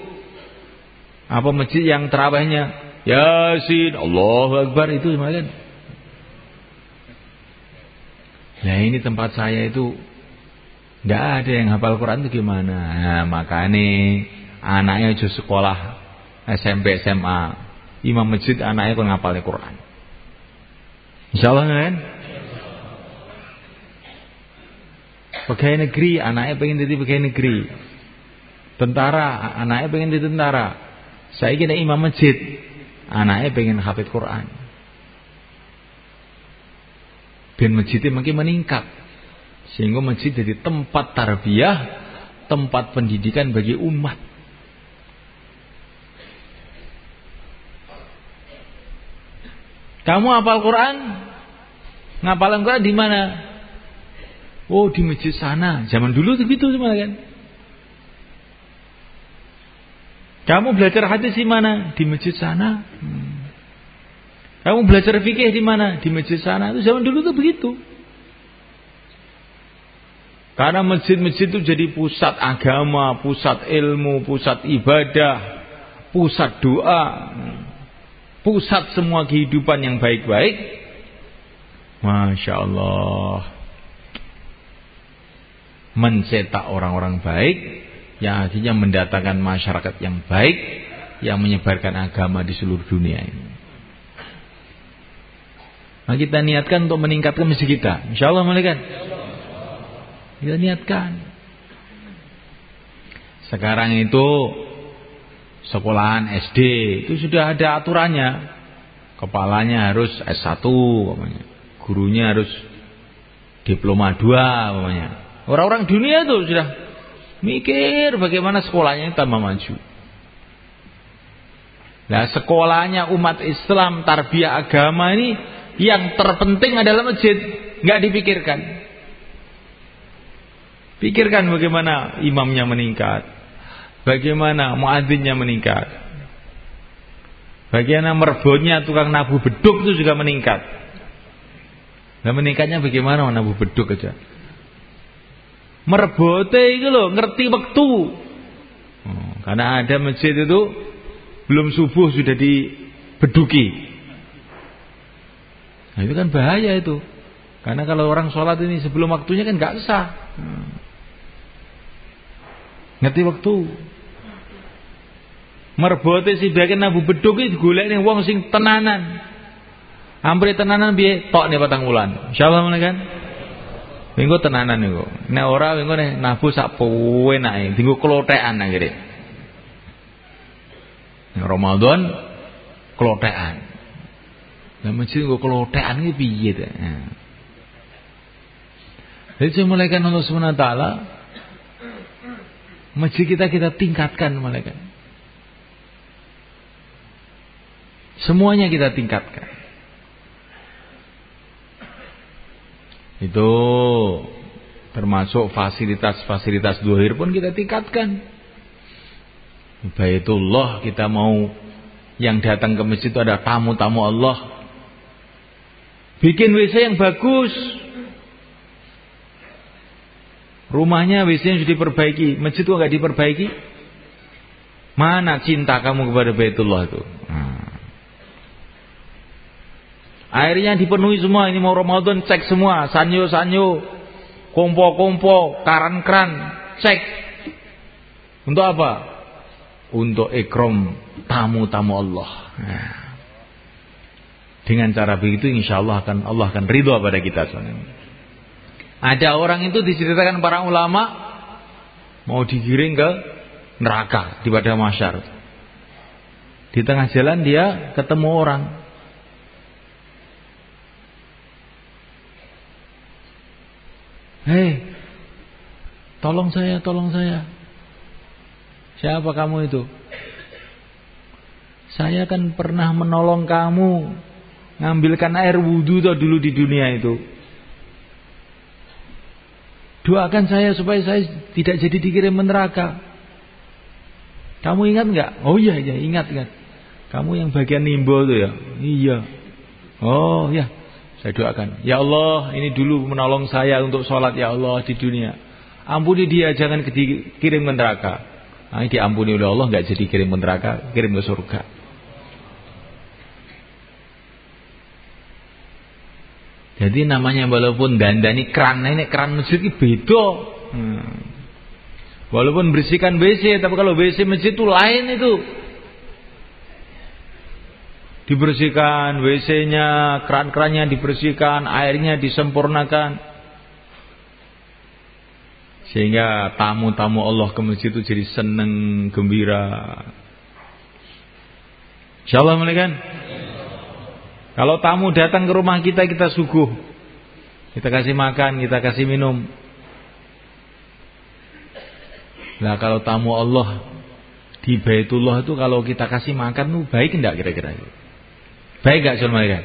Apa masjid yang terawihnya Yasin, Allahu Akbar itu mereka. Nah ini tempat saya itu tidak ada yang hafal Quran itu gimana? Nah, makanya anaknya aja sekolah SMP SMA, imam masjid anaknya kok ngapalnya Quran. Insya Allah kan? Pegawai negeri, anaknya pengen jadi pegawai negeri. Tentara, anaknya pengen jadi tentara. Saya kira imam masjid, anaknya pengen hafid Quran. Ben masjidnya makin meningkat. Sehingga masjid jadi tempat tarbiyah, tempat pendidikan bagi umat. Kamu hafal Quran? Ngapal Quran di mana? Oh di masjid sana. Zaman dulu tuh gitu semuanya kan. Kamu belajar hadis di mana? Di masjid sana. Hmm. Kamu belajar fikih di mana? Di masjid sana. Itu zaman dulu tuh begitu. Karena masjid-masjid itu jadi pusat agama, pusat ilmu, pusat ibadah, pusat doa, pusat semua kehidupan yang baik-baik. Masya Allah. Mencetak orang-orang baik, yang akhirnya mendatangkan masyarakat yang baik, yang menyebarkan agama di seluruh dunia ini. Nah kita niatkan untuk meningkatkan masjid kita. Insya Allah malaikat. Kita niatkan. Sekarang itu sekolahan SD itu sudah ada aturannya. Kepalanya harus S1 namanya. Gurunya harus diploma 2 namanya. Orang-orang dunia itu sudah mikir bagaimana sekolahnya tambah maju. Nah, sekolahnya umat Islam tarbiyah agama ini yang terpenting adalah masjid, nggak dipikirkan. Pikirkan bagaimana imamnya meningkat. Bagaimana muadzinnya meningkat. Bagaimana merbonnya tukang nabu beduk itu juga meningkat. Nah meningkatnya bagaimana nabu beduk aja. Merbote itu loh, ngerti waktu. Oh, karena ada masjid itu belum subuh sudah dibeduki. Nah itu kan bahaya itu. Karena kalau orang sholat ini sebelum waktunya kan nggak sah. Hmm. Ngerti waktu. Merbote si bagian nabu beduk itu nih wong sing tenanan. Hampir tenanan biye tok nih patang bulan. Insyaallah kan? Minggu tenanan niku. Nek ora minggu nih nabu sak puwenake, dinggo klothekan akhire. Ramadan klothekan. Lah mesti nggo klothekan iki piye ta? Jadi mulaikan Allah taala Masjid kita kita tingkatkan malaikat. Semuanya kita tingkatkan. Itu termasuk fasilitas-fasilitas duhir pun kita tingkatkan. Baitullah kita mau yang datang ke masjid itu ada tamu-tamu Allah. Bikin WC yang bagus. Rumahnya WC sudah diperbaiki, masjid itu nggak diperbaiki. Mana cinta kamu kepada Baitullah itu? Nah. Airnya dipenuhi semua. Ini mau Ramadan cek semua. Sanyo-sanyo, kompo-kompo, karan-keran, cek. Untuk apa? Untuk ikram tamu-tamu Allah. Nah. Dengan cara begitu insya Allah akan Allah akan ridho pada kita. Ada orang itu diceritakan para ulama mau digiring ke neraka di pada masyar. Di tengah jalan dia ketemu orang. Hei, tolong saya, tolong saya. Siapa kamu itu? Saya kan pernah menolong kamu ngambilkan air wudhu dulu di dunia itu. Doakan saya supaya saya tidak jadi dikirim neraka. Kamu ingat nggak? Oh iya iya ingat ingat. Kamu yang bagian nimbo itu ya? Iya. Oh ya, saya doakan. Ya Allah, ini dulu menolong saya untuk sholat ya Allah di dunia. Ampuni dia jangan dikirim ke neraka. Nah, diampuni oleh Allah nggak jadi kirim ke neraka, kirim ke surga. Jadi namanya walaupun dandani keran ini keran masjid itu beda. Hmm. Walaupun bersihkan WC, tapi kalau WC masjid itu lain itu. Dibersihkan WC-nya, keran-kerannya dibersihkan, airnya disempurnakan. Sehingga tamu-tamu Allah ke masjid itu jadi seneng, gembira. Insyaallah kan? Kalau tamu datang ke rumah kita, kita suguh. Kita kasih makan, kita kasih minum. Nah kalau tamu Allah di Baitullah itu kalau kita kasih makan tuh baik enggak kira-kira? Baik enggak cuma mereka?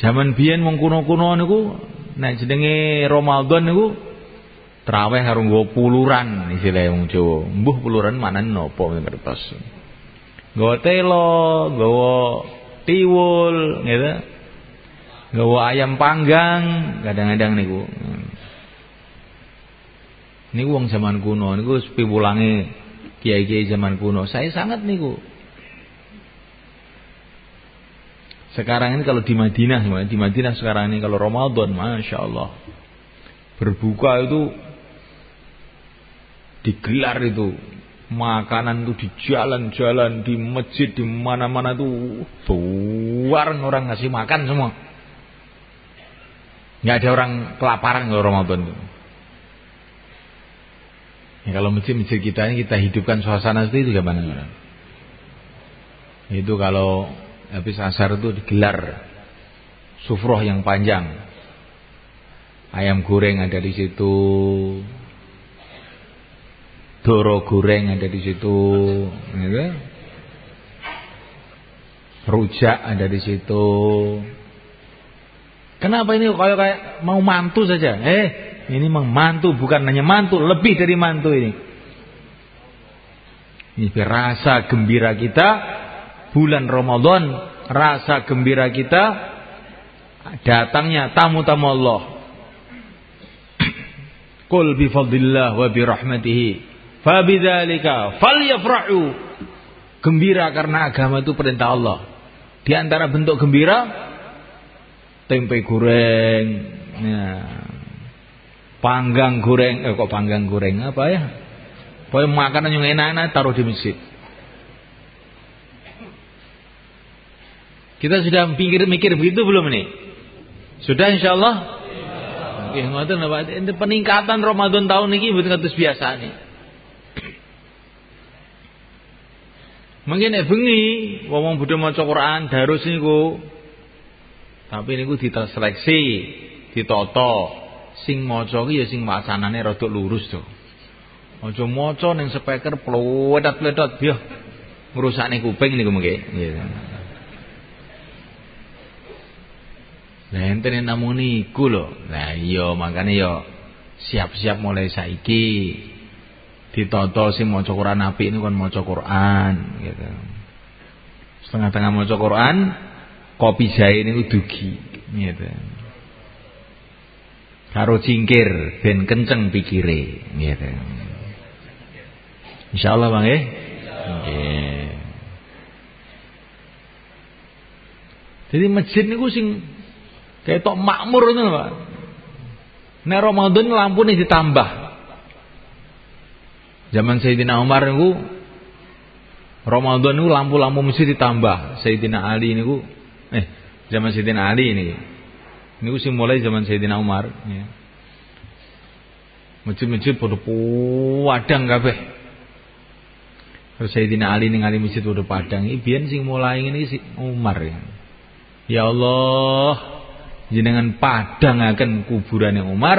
Zaman biyen wong kuno-kuno niku nek jenenge Ramadan niku traweh karo nggo puluran istilah wong Jawa. Mbuh puluran manane napa ngertos. Nggawa telo, nggawa tiwul gitu. Nggawa ayam panggang kadang-kadang niku. Niku wong zaman kuno niku piwulange kiai-kiai zaman kuno. Saya sangat niku. Sekarang ini kalau di Madinah, di Madinah sekarang ini kalau Ramadan, masya Allah, berbuka itu digelar itu makanan itu di jalan-jalan, di masjid, di mana-mana itu bareng orang ngasih makan semua. Nggak ada orang kelaparan kalau Ramadan itu. Ya, kalau masjid-masjid kita ini kita hidupkan suasana seperti itu gimana? Itu kalau habis asar itu digelar sufroh yang panjang. Ayam goreng ada di situ. Doro goreng ada di situ, gitu. Rujak ada di situ. Kenapa ini kayak kayak mau mantu saja? Eh, ini memang mantu, bukan hanya mantu, lebih dari mantu ini. Ini rasa gembira kita bulan Ramadan, rasa gembira kita datangnya tamu-tamu Allah. [CLEARS THROAT] Qul bi fadlillah wa bi rahmatihi fa bidzalika falyafrahu. Gembira karena agama itu perintah Allah. Di antara bentuk gembira tempe goreng, ya, panggang goreng eh kok panggang goreng apa ya pokoknya makanan yang enak-enak taruh di masjid kita sudah mikir-mikir begitu belum ini sudah insyaallah Oke, ngoten apa peningkatan Ramadan tahun ini betul kados biasa nih. Mungkin nek bengi wong budhe maca Quran darus niku tapi niku seleksi, ditoto, sing maca ki ya sing wacanane rada lurus to. Aja maca ning speaker pletot-pletot yo ngrusakne kuping niku mengke. Nggih. Lah enten namung niku lho. Lah iya makane yo siap-siap mulai saiki ditata sing maca Quran apik niku kon maca Quran gitu. Setengah-tengah maca Quran, kopi jahe niku dugi gitu karo cingkir ben kenceng pikire gitu. Insyaallah Bang eh. Jadi masjid niku sing ketok makmur ngono Pak. Nek Ramadan nih ditambah. Zaman Sayyidina Umar niku Ramadan niku lampu-lampu masjid ditambah. Sayyidina Ali niku eh zaman Sayyidina Ali ini ini sing mulai zaman Sayyidina Umar. Ya. Masjid-masjid pada padang kabeh. Terus Sayyidina Ali ningali masjid pada padang. Iki biyen sing mulai ini si Umar ya. Ya Allah, jenengan padang akan kuburan yang Umar,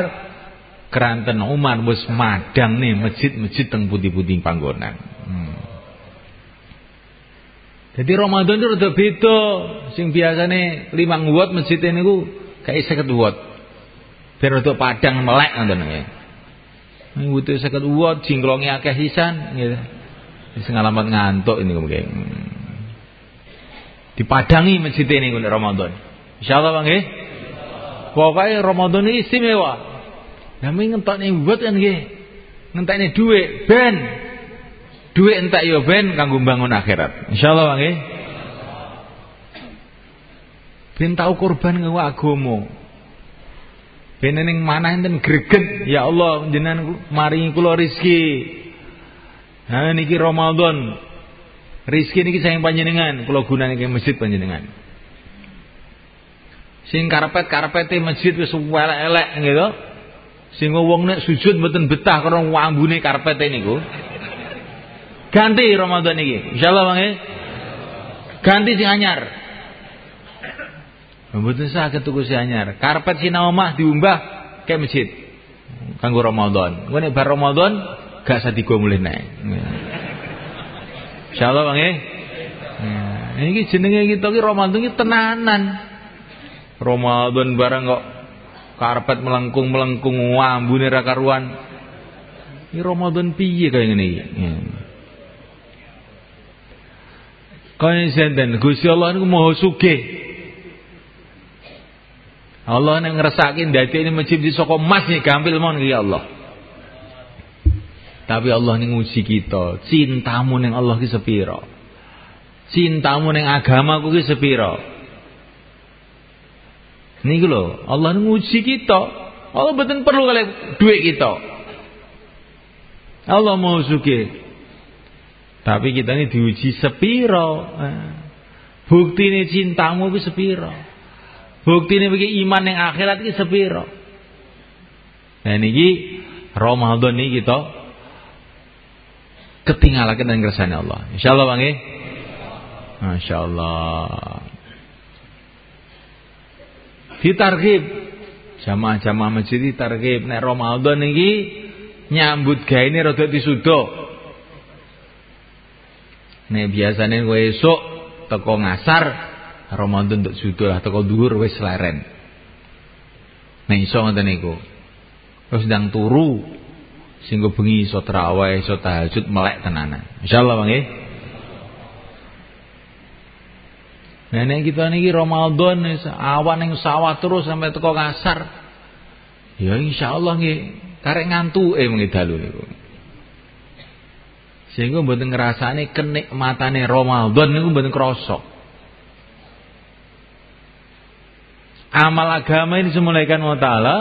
keranten Umar wis madang nih masjid-masjid teng putih-putih panggonan. Hmm. Jadi Ramadan itu udah beda. Sing biasane limang watt masjid ini ku kayak seket watt. Biar untuk padang melek nggih. Ini butuh seket watt jingklonge akeh sisan gitu. Ngalamat ngantuk ini mungkin. Dipadangi masjid ini Ramadan. Insyaallah Bang nggih. Pokoknya Ramadan ini istimewa. Nami nih buat kan nggih. nih duit ben. Duit entak yo ben kanggo bangun akhirat. Insyaallah Bang nggih. Ben tau korban nggo agama. Ben ning mana enten greget, ya Allah jenengan maringi kula rezeki. Ha niki Ramadan. Rezeki niki sayang panjenengan, kula gunane ke masjid panjenengan. Sing karpet-karpete masjid wis elek-elek gitu. Sing wong nek sujud mboten betah karo wambune karpet niku. Ganti Ramadan niki. Insyaallah Bang Ganti sing anyar. Mboten saged tuku si anyar. Karpet sinau omah diumbah kayak masjid. Kanggo Ramadan. Engko nek bar Ramadan gak usah digo mulih nek. Insyaallah Bang nggih. Nah, iki jenenge kita ki Ramadan ki tenanan. Ramadan barang kok karpet melengkung-melengkung wambune ra karuan. Ini Ramadan piye kaya ngene iki? Ya. Kaya senten Gusti Allah niku Maha Sugih. Allah nek ngersake ndadekne masjid di saka emas nih gampil mon ya Allah. Tapi Allah ning nguji kita, cintamu ning Allah ki sepira? Cintamu ning agamaku ki sepira? Niku lho, Allah nguji kita. Allah betul perlu kali duit kita. Allah mau suki. Tapi kita ini diuji sepiro. Bukti ini cintamu ki sepiro. Bukti ini bagi iman yang akhirat ki sepiro. Nah ini Ramadan ini kita ketinggalan dan kersane Allah. Insyaallah Bang nggih. Masyaallah. Ditarghib jamaah-jamaah masjid ditarghib nek Ramadan iki nyambut gawe ini rada disudo. Nek biasane kowe esuk teko ngasar Ramadan untuk sudo lah teko dhuwur wis leren. Nek iso ngoten niku. Terus ndang turu sehingga bengi iso tarawih, iso tahajud melek tenanan. Insyaallah Bang Nenek kita niki Ramadan awan yang sawah terus sampai teko ngasar. Ya insyaallah nggih karek ngantuke mengi dalu niku. Sehingga mboten ngrasani kenikmatane Ramadan niku mboten krasa. Amal agama ini semulaikan Allah Ta'ala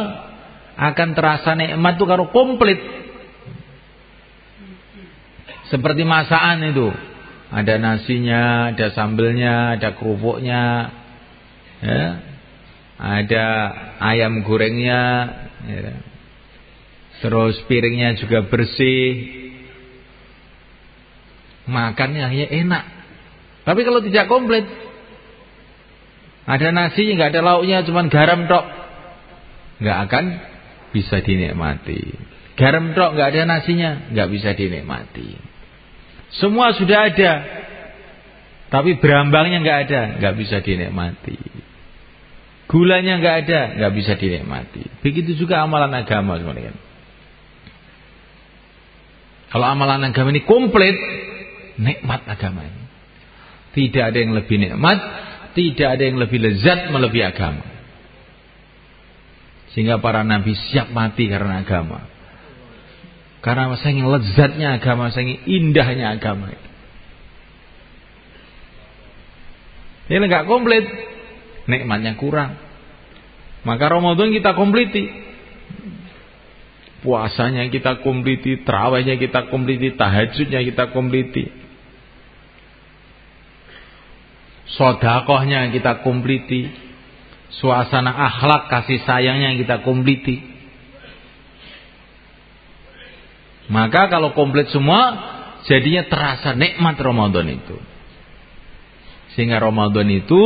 akan terasa nikmat itu karo komplit seperti masakan itu. Ada nasinya, ada sambelnya, ada kerupuknya. Ya. Ada ayam gorengnya, ya. Terus piringnya juga bersih. Makannya hanya enak. Tapi kalau tidak komplit, ada nasinya, nggak ada lauknya, cuma garam tok, nggak akan bisa dinikmati. Garam tok nggak ada nasinya, nggak bisa dinikmati. Semua sudah ada. Tapi berambangnya nggak ada, nggak bisa dinikmati. Gulanya nggak ada, nggak bisa dinikmati. Begitu juga amalan agama sebenarnya. Kalau amalan agama ini komplit, nikmat agama ini. Tidak ada yang lebih nikmat, tidak ada yang lebih lezat melebihi agama. Sehingga para nabi siap mati karena agama. Karena saking lezatnya agama, saking indahnya agama. Ini enggak komplit, nikmatnya kurang. Maka Ramadan kita kompliti. Puasanya kita kompliti, terawihnya kita kompliti, tahajudnya kita kompliti. Sodakohnya kita kompliti. Suasana akhlak kasih sayangnya kita kompliti. Maka kalau komplit semua jadinya terasa nikmat Ramadan itu. Sehingga Ramadan itu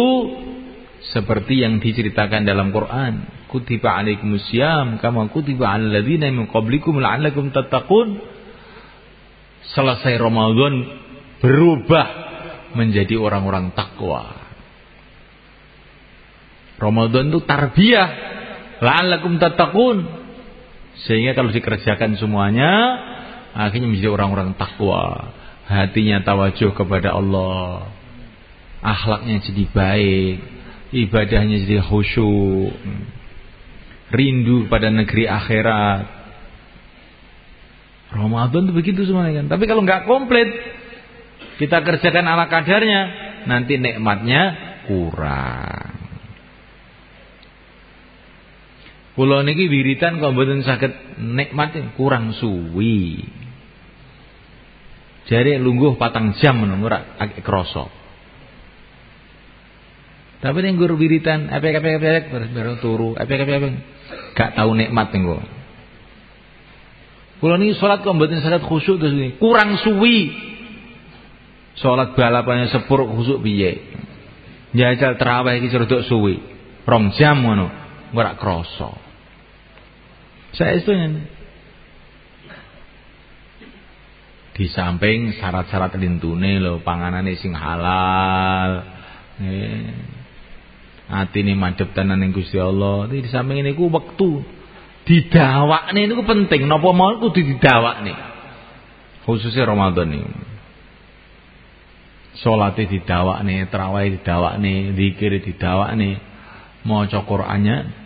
seperti yang diceritakan dalam Quran, kutiba alaikumusiyam kama kutiba alal ladzina min qablikum la'allakum tattaqun. Selesai Ramadan berubah menjadi orang-orang takwa. Ramadan itu tarbiyah la'allakum tattaqun sehingga kalau dikerjakan semuanya akhirnya menjadi orang-orang takwa, hatinya tawajuh kepada Allah, akhlaknya jadi baik, ibadahnya jadi khusyuk, rindu pada negeri akhirat. Ramadan itu begitu semuanya kan. Tapi kalau nggak komplit, kita kerjakan ala kadarnya, nanti nikmatnya kurang. Kula niki wiritan kok mboten saged nikmat kurang suwi. Jare lungguh patang jam ngono ora krasa. Tapi ning guru wiritan epek-epek baru turu, epek-epek gak tahu nikmat niku. Kula niki salat kok mboten khusyuk terus ini. Kurang suwi. Salat balapannya sepur khusyuk piye? Njajal terawih iki rodok suwi. Rong jam ngono, ora krasa. Yang di samping syarat-syarat lintune lho panganan sing halal. Eh. ini madhep tenan ning Gusti Allah. Di samping ku wektu didawakne niku penting. Napa mawon kudu didawakne. Khususnya Ramadan ini. Salate didawakne, traweh didawakne, zikir didawakne, maca Qur'annya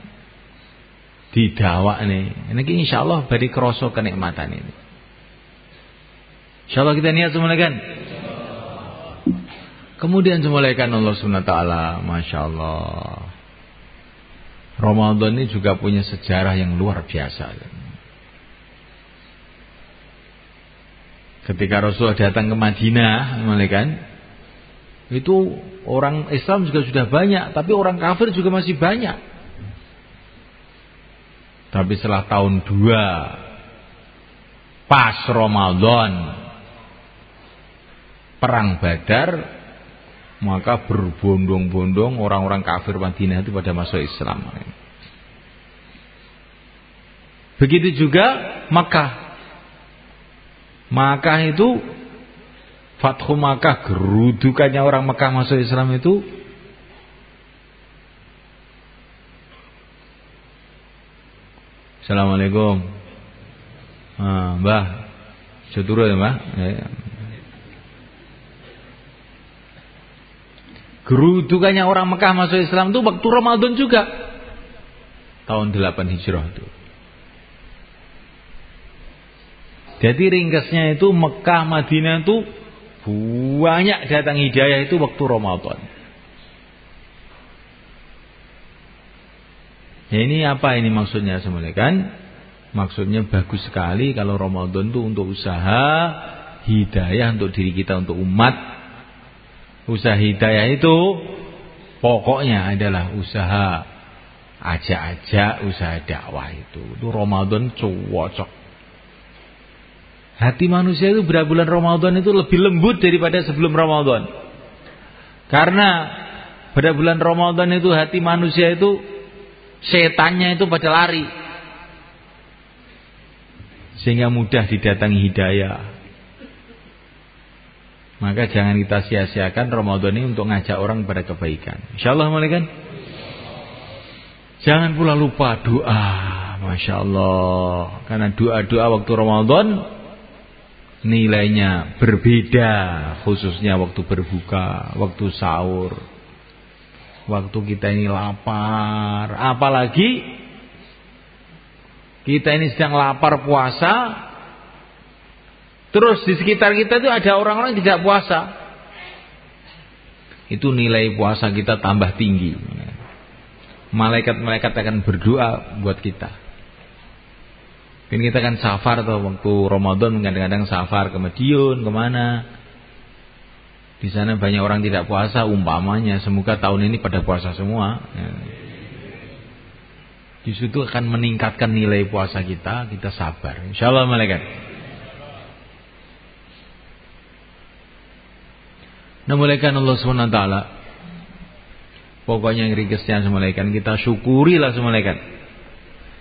didawakne. Niki insyaallah bari krasa kenikmatan ini. Insyaallah kita niat semuanya kan. Kemudian semulaikan Allah SWT Masya Allah Ramadan ini juga punya sejarah yang luar biasa Ketika Rasul datang ke Madinah kan Itu orang Islam juga sudah banyak Tapi orang kafir juga masih banyak Tapi setelah tahun 2 Pas Ramadan Perang Badar maka berbondong-bondong orang-orang kafir Madinah itu pada masuk Islam. Begitu juga Makkah. Makkah itu Fathu Makkah gerudukannya orang Makkah masuk Islam itu Assalamualaikum. Ah, mbah. Seturut ya, Mbah? Ya. Gerudukannya orang Mekah masuk Islam itu waktu Ramadan juga. Tahun 8 Hijrah itu. Jadi ringkasnya itu Mekah Madinah itu banyak datang hidayah itu waktu Ramadan. Ya ini apa ini maksudnya semuanya kan? Maksudnya bagus sekali kalau Ramadan itu untuk usaha hidayah untuk diri kita untuk umat Usaha hidayah itu pokoknya adalah usaha ajak-ajak usaha dakwah itu. Itu Ramadan cocok. Hati manusia itu berapa bulan Ramadan itu lebih lembut daripada sebelum Ramadan. Karena pada bulan Ramadan itu hati manusia itu setannya itu pada lari. Sehingga mudah didatangi hidayah. Maka jangan kita sia-siakan Ramadan ini untuk ngajak orang kepada kebaikan. Insyaallah kan? Jangan pula lupa doa. Masya Allah. Karena doa-doa waktu Ramadan nilainya berbeda. Khususnya waktu berbuka, waktu sahur. Waktu kita ini lapar. Apalagi kita ini sedang lapar puasa Terus di sekitar kita itu ada orang-orang yang tidak puasa. Itu nilai puasa kita tambah tinggi. Malaikat-malaikat akan berdoa buat kita. Mungkin kita kan safar atau waktu Ramadan kadang-kadang safar ke Madiun, ke mana. Di sana banyak orang tidak puasa umpamanya. Semoga tahun ini pada puasa semua. Di situ akan meningkatkan nilai puasa kita, kita sabar. Insya Allah malaikat. Nah mulaikan Allah SWT Pokoknya yang rigesnya semulaikan Kita syukurilah semulaikan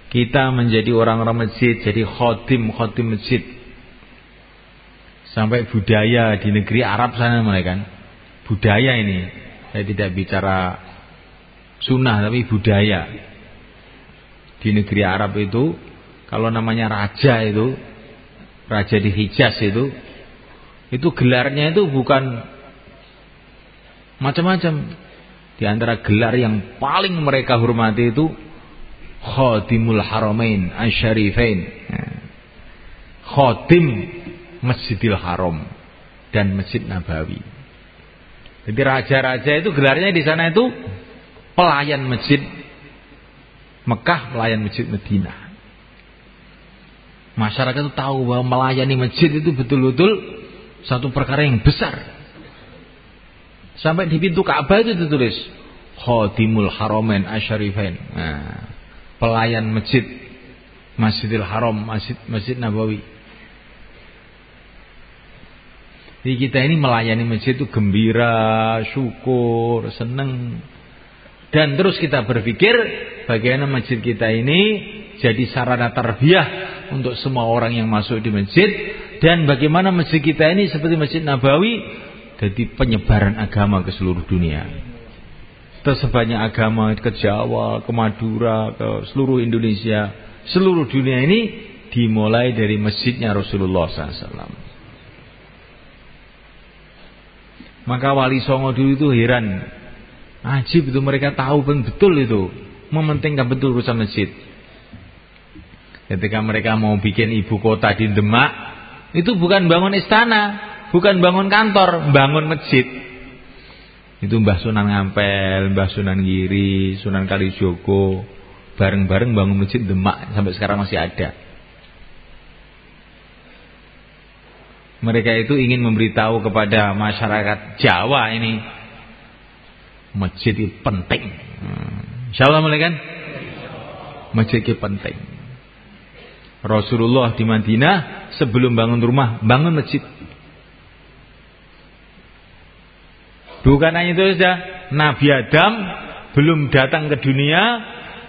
Kita menjadi orang-orang masjid Jadi khotim-khotim masjid Sampai budaya di negeri Arab sana mulaikan Budaya ini Saya tidak bicara sunnah Tapi budaya Di negeri Arab itu Kalau namanya raja itu Raja di Hijaz itu Itu gelarnya itu bukan Macam-macam. Di antara gelar yang paling mereka hormati itu Khatimul Haramain Asyarifain. Khatim Masjidil Haram dan Masjid Nabawi. Jadi raja-raja itu gelarnya di sana itu pelayan masjid Mekah, pelayan masjid Medina. Masyarakat itu tahu bahwa melayani masjid itu betul-betul satu perkara yang besar. Sampai di pintu Ka'bah itu ditulis Khadimul Haramain Asyarifain. Nah, pelayan masjid Masjidil Haram, Masjid Masjid Nabawi. Jadi kita ini melayani masjid itu gembira, syukur, senang. Dan terus kita berpikir bagaimana masjid kita ini jadi sarana tarbiyah untuk semua orang yang masuk di masjid dan bagaimana masjid kita ini seperti Masjid Nabawi jadi penyebaran agama ke seluruh dunia. tersebarnya agama ke Jawa, ke Madura, ke seluruh Indonesia, seluruh dunia ini dimulai dari masjidnya Rasulullah SAW. Maka wali songo dulu itu heran. Ajib itu mereka tahu betul itu. Mementingkan betul urusan masjid. Ketika mereka mau bikin ibu kota di Demak. Itu bukan bangun istana. Bukan bangun kantor. Bangun masjid. Itu Mbah Sunan Ngampel, Mbah Sunan Giri, Sunan Kalijogo. Bareng-bareng bangun masjid Demak. Sampai sekarang masih ada. Mereka itu ingin memberitahu kepada masyarakat Jawa ini masjid itu penting. Hmm. Insyaallah mulai kan? Masjid itu penting. Rasulullah di Madinah sebelum bangun rumah bangun masjid. Bukan hanya itu saja, Nabi Adam belum datang ke dunia,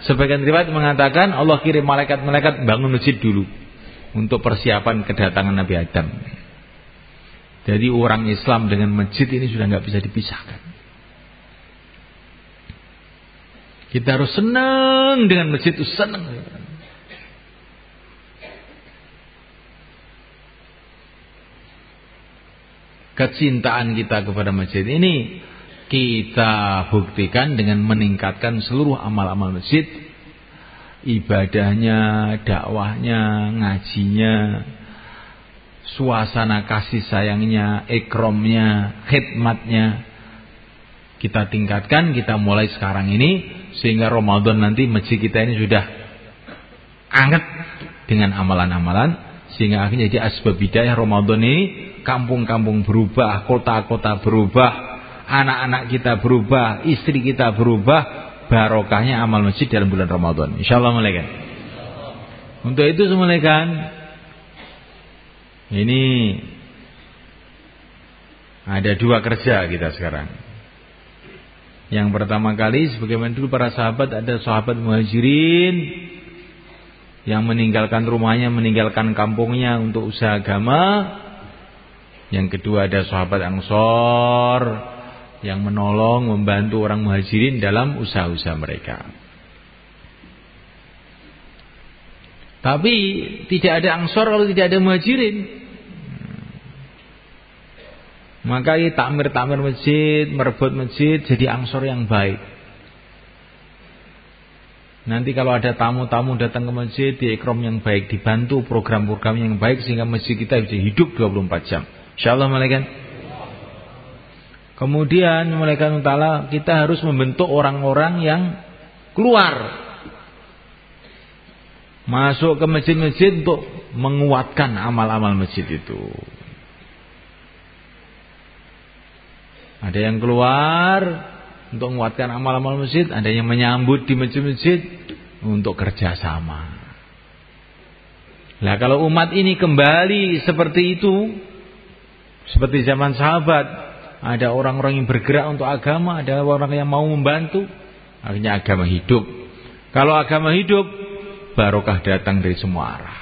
sebagian riwayat mengatakan Allah kirim malaikat-malaikat bangun masjid dulu untuk persiapan kedatangan Nabi Adam. Jadi orang Islam dengan masjid ini sudah nggak bisa dipisahkan. Kita harus senang dengan masjid itu senang. Kecintaan kita kepada masjid ini kita buktikan dengan meningkatkan seluruh amal-amal masjid, ibadahnya, dakwahnya, ngajinya, suasana kasih sayangnya, ekromnya, khidmatnya kita tingkatkan, kita mulai sekarang ini sehingga Ramadan nanti masjid kita ini sudah anget dengan amalan-amalan sehingga akhirnya jadi asbab bidayah Ramadan ini kampung-kampung berubah, kota-kota berubah, anak-anak kita berubah, istri kita berubah, barokahnya amal masjid dalam bulan Ramadan. Insyaallah mulai kan. Untuk itu semua kan ini ada dua kerja kita sekarang. Yang pertama kali sebagaimana dulu para sahabat ada sahabat muhajirin yang meninggalkan rumahnya, meninggalkan kampungnya untuk usaha agama. Yang kedua ada sahabat Ansor yang menolong, membantu orang muhajirin dalam usaha-usaha mereka. Tapi tidak ada angsor kalau tidak ada muhajirin. Maka ini takmir-takmir masjid, merebut masjid jadi angsor yang baik. Nanti kalau ada tamu-tamu datang ke masjid, di ikram yang baik, dibantu program-program yang baik sehingga masjid kita bisa hidup 24 jam. Insyaallah malaikat. Kemudian malaikat taala kita harus membentuk orang-orang yang keluar masuk ke masjid-masjid untuk menguatkan amal-amal masjid itu. Ada yang keluar untuk menguatkan amal-amal masjid, ada yang menyambut di masjid-masjid untuk kerjasama. Nah kalau umat ini kembali seperti itu, seperti zaman sahabat, ada orang-orang yang bergerak untuk agama, ada orang yang mau membantu, akhirnya agama hidup. Kalau agama hidup, barokah datang dari semua arah.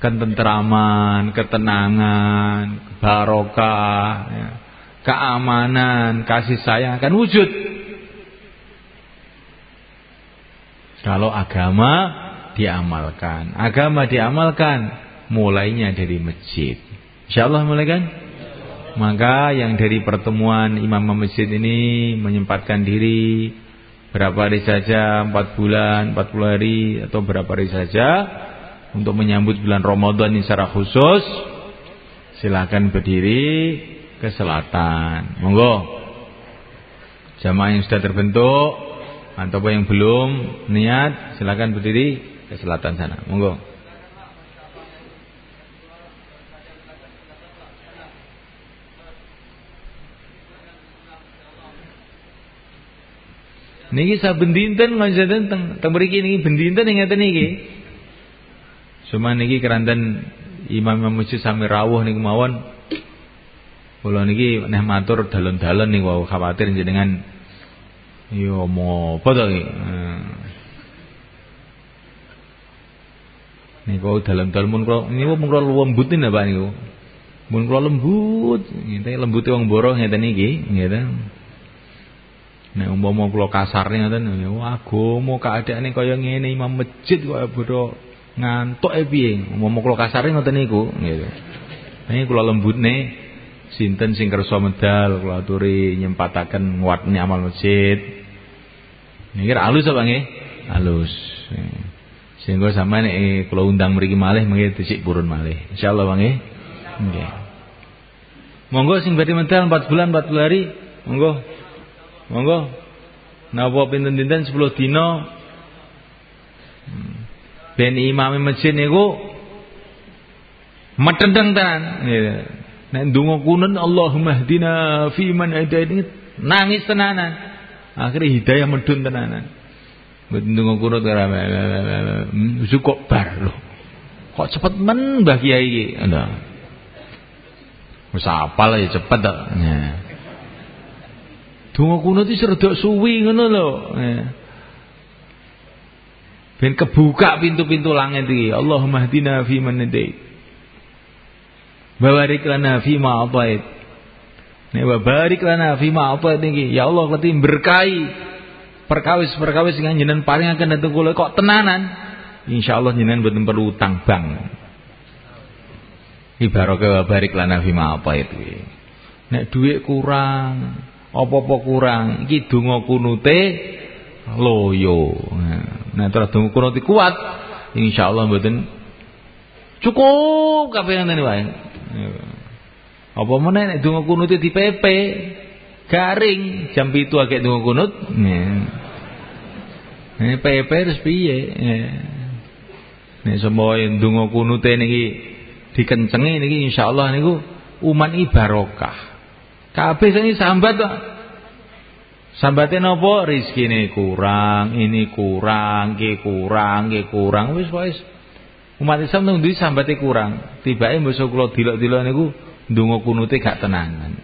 Ketentraman, ketenangan, barokah, ya. keamanan, kasih sayang akan wujud. Kalau agama diamalkan. Agama diamalkan mulainya dari masjid. Insyaallah mulai kan? Maka yang dari pertemuan imam masjid ini menyempatkan diri berapa hari saja, empat bulan, empat puluh hari atau berapa hari saja untuk menyambut bulan Ramadan ini secara khusus. Silakan berdiri ke selatan. Monggo. Jamaah yang sudah terbentuk atau yang belum niat silakan berdiri ke selatan sana. Monggo. Niki saben dinten ngajaten teng teng mriki niki ben dinten ngeten niki. Cuma niki keranten Imam Imam Masjid sami rawuh niku mawon. Kula niki neh matur dalon-dalon niku wau khawatir jenengan yo mau apa to iki. Hmm. Niku dalon-dalon mun kula niku mun kula lembut napa niku. Mun kula lembut, ngene lembute wong boro ngeten niki, ngeten. Nek umpama kula kasarne ngoten, wah agama kaadane kaya ngene imam masjid kok bodo ngantuk e piye? Umpama kula kasarne ngoten niku, gitu. Ini kula lembutne sinten sing kersa medal kula aturi nyempataken nguatne amal masjid. Niki halus apa nggih? Halus. Sehingga sama nek kula undang mriki malih mengki dhisik purun malih. Insyaallah nggih. Nggih. Monggo sing badhe medal 4 bulan 40 hari, monggo. Monggo. Napa pinten dinten 10 dina. Hmm. Ben imam masjid niku metendeng tenan. Nggih. Nek ndonga kunun Allahumma hdina fi man hadait nangis tenanan. Akhirnya hidayah medun tenanan. Mboten ndonga kunut hmm, kok bar lho. Kok cepet men Mbah Kiai iki. Nah. Wis apal ya cepet to. Ya. Donga kuno iki seredok suwi ngono lho. Ya. Ben kebuka pintu-pintu langit iki. Allahumma hdina fi man hadait. Bawarik lana fi ma atait. Nek barik lana fi ma. Ya Allah keti berkahi perkawis-perkawis sing jenengan paringaken dhateng kula kok tenanan. Insyaallah jenengan mboten perlu utang bank. Ibaraka wa barik lana apa itu. Nek duit kurang, apa-apa kurang, iki donga kunute loyo. Nah, terus donga kunute kuat, insyaallah mboten cukup kabeh ngene wae. Apa meneh nek donga kunute dipepe garing jam 7 agek donga kunut. Ini pepe terus piye? Nek semboe donga kunute niki dikencengi niki insyaallah niku umat iki barokah. Kabeh sing sambat kok. Sambate napa? Rezekine kurang, ini kurang, ki kurang, ki kurang. Wis wis. Umat Islam nang ndi sambate kurang. Tibake mbok kula dilok-dilok niku ndonga kunute gak tenanan.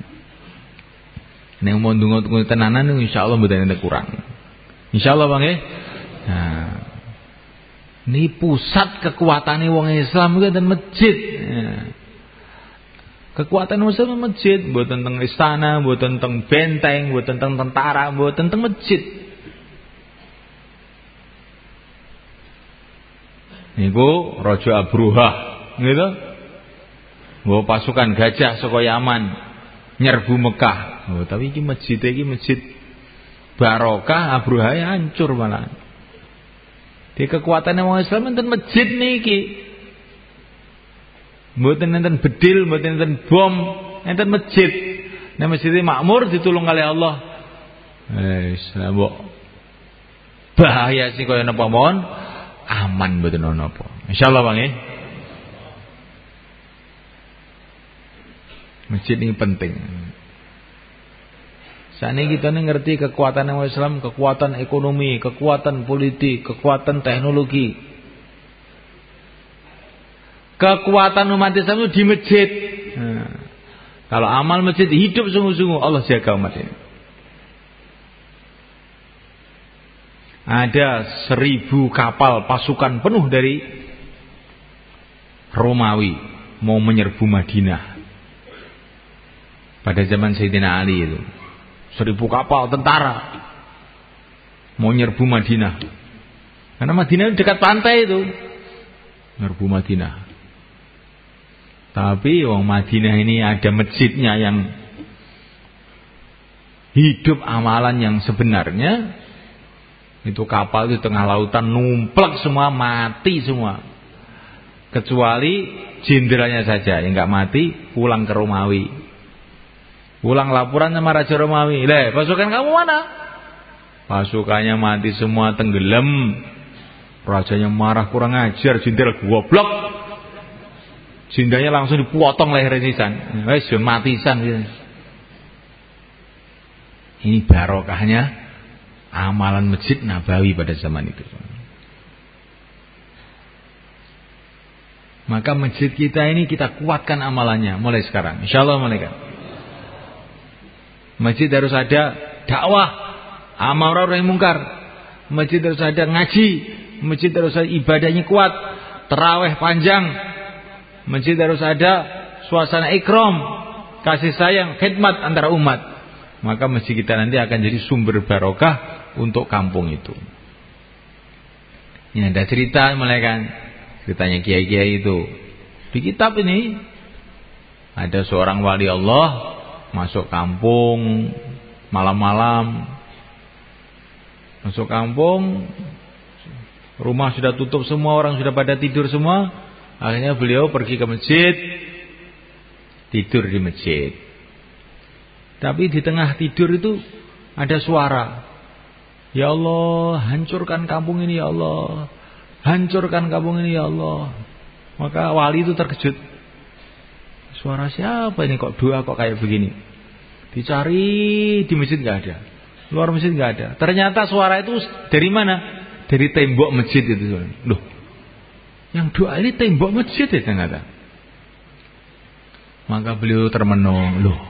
Nek mau ndonga kunute tenanan insyaallah mboten kurang. Insyaallah Bang nggih. Nah, ini pusat kekuatan wong Islam itu dan masjid. Ya. Kekuatan Muslim masjid, buat tentang istana, buat tentang benteng, buat tentang tentara, buat tentang masjid. Niku Raja Abruha, gitu. Bawa pasukan gajah saka Yaman nyerbu Mekah. Oh, tapi ini masjid ini masjid barokah Abruha ya hancur malah. Di kekuatan yang Islam enten masjid niki. Mboten enten bedil, mboten enten bom, enten masjid. Nek masjid makmur ditulung oleh Allah. Wis, mbok bahaya sih kaya napa mawon aman mboten ana apa. Insyaallah Bang nggih. Masjid ini penting. Saat ini kita ngerti kekuatan Islam, kekuatan ekonomi, kekuatan politik, kekuatan teknologi. Kekuatan umat Islam itu di masjid. Nah, kalau amal masjid hidup sungguh-sungguh, Allah jaga umat ini. Ada seribu kapal pasukan penuh dari Romawi mau menyerbu Madinah pada zaman Sayyidina Ali itu. Seribu kapal tentara mau nyerbu Madinah. Karena Madinah dekat pantai itu. Nyerbu Madinah. Tapi wong Madinah ini ada masjidnya yang hidup amalan yang sebenarnya itu kapal di tengah lautan numplek semua mati semua kecuali jenderalnya saja yang nggak mati pulang ke Romawi Pulang laporan sama Raja Romawi. Leh, pasukan kamu mana? Pasukannya mati semua tenggelam. Rajanya marah kurang ajar, jenderal goblok. Jindanya langsung dipotong leher sisan. Wes mati san. Ini barokahnya amalan masjid Nabawi pada zaman itu. Maka masjid kita ini kita kuatkan amalannya mulai sekarang. Insya Allah mulai kan. Masjid harus ada dakwah, amal yang mungkar. Masjid harus ada ngaji, masjid harus ada ibadahnya kuat, teraweh panjang. Masjid harus ada suasana ikram, kasih sayang, khidmat antara umat. maka masjid kita nanti akan jadi sumber barokah untuk kampung itu. Ini ada cerita mulai kan ceritanya kiai-kiai itu. Di kitab ini ada seorang wali Allah masuk kampung malam-malam masuk kampung rumah sudah tutup semua orang sudah pada tidur semua akhirnya beliau pergi ke masjid tidur di masjid tapi di tengah tidur itu ada suara ya Allah hancurkan kampung ini ya Allah hancurkan kampung ini ya Allah maka wali itu terkejut Suara siapa ini kok doa kok kayak begini? Dicari di masjid nggak ada. Luar masjid nggak ada. Ternyata suara itu dari mana? Dari tembok masjid itu. Loh, yang doa ini tembok masjid ya ternyata. Maka beliau termenung. Loh,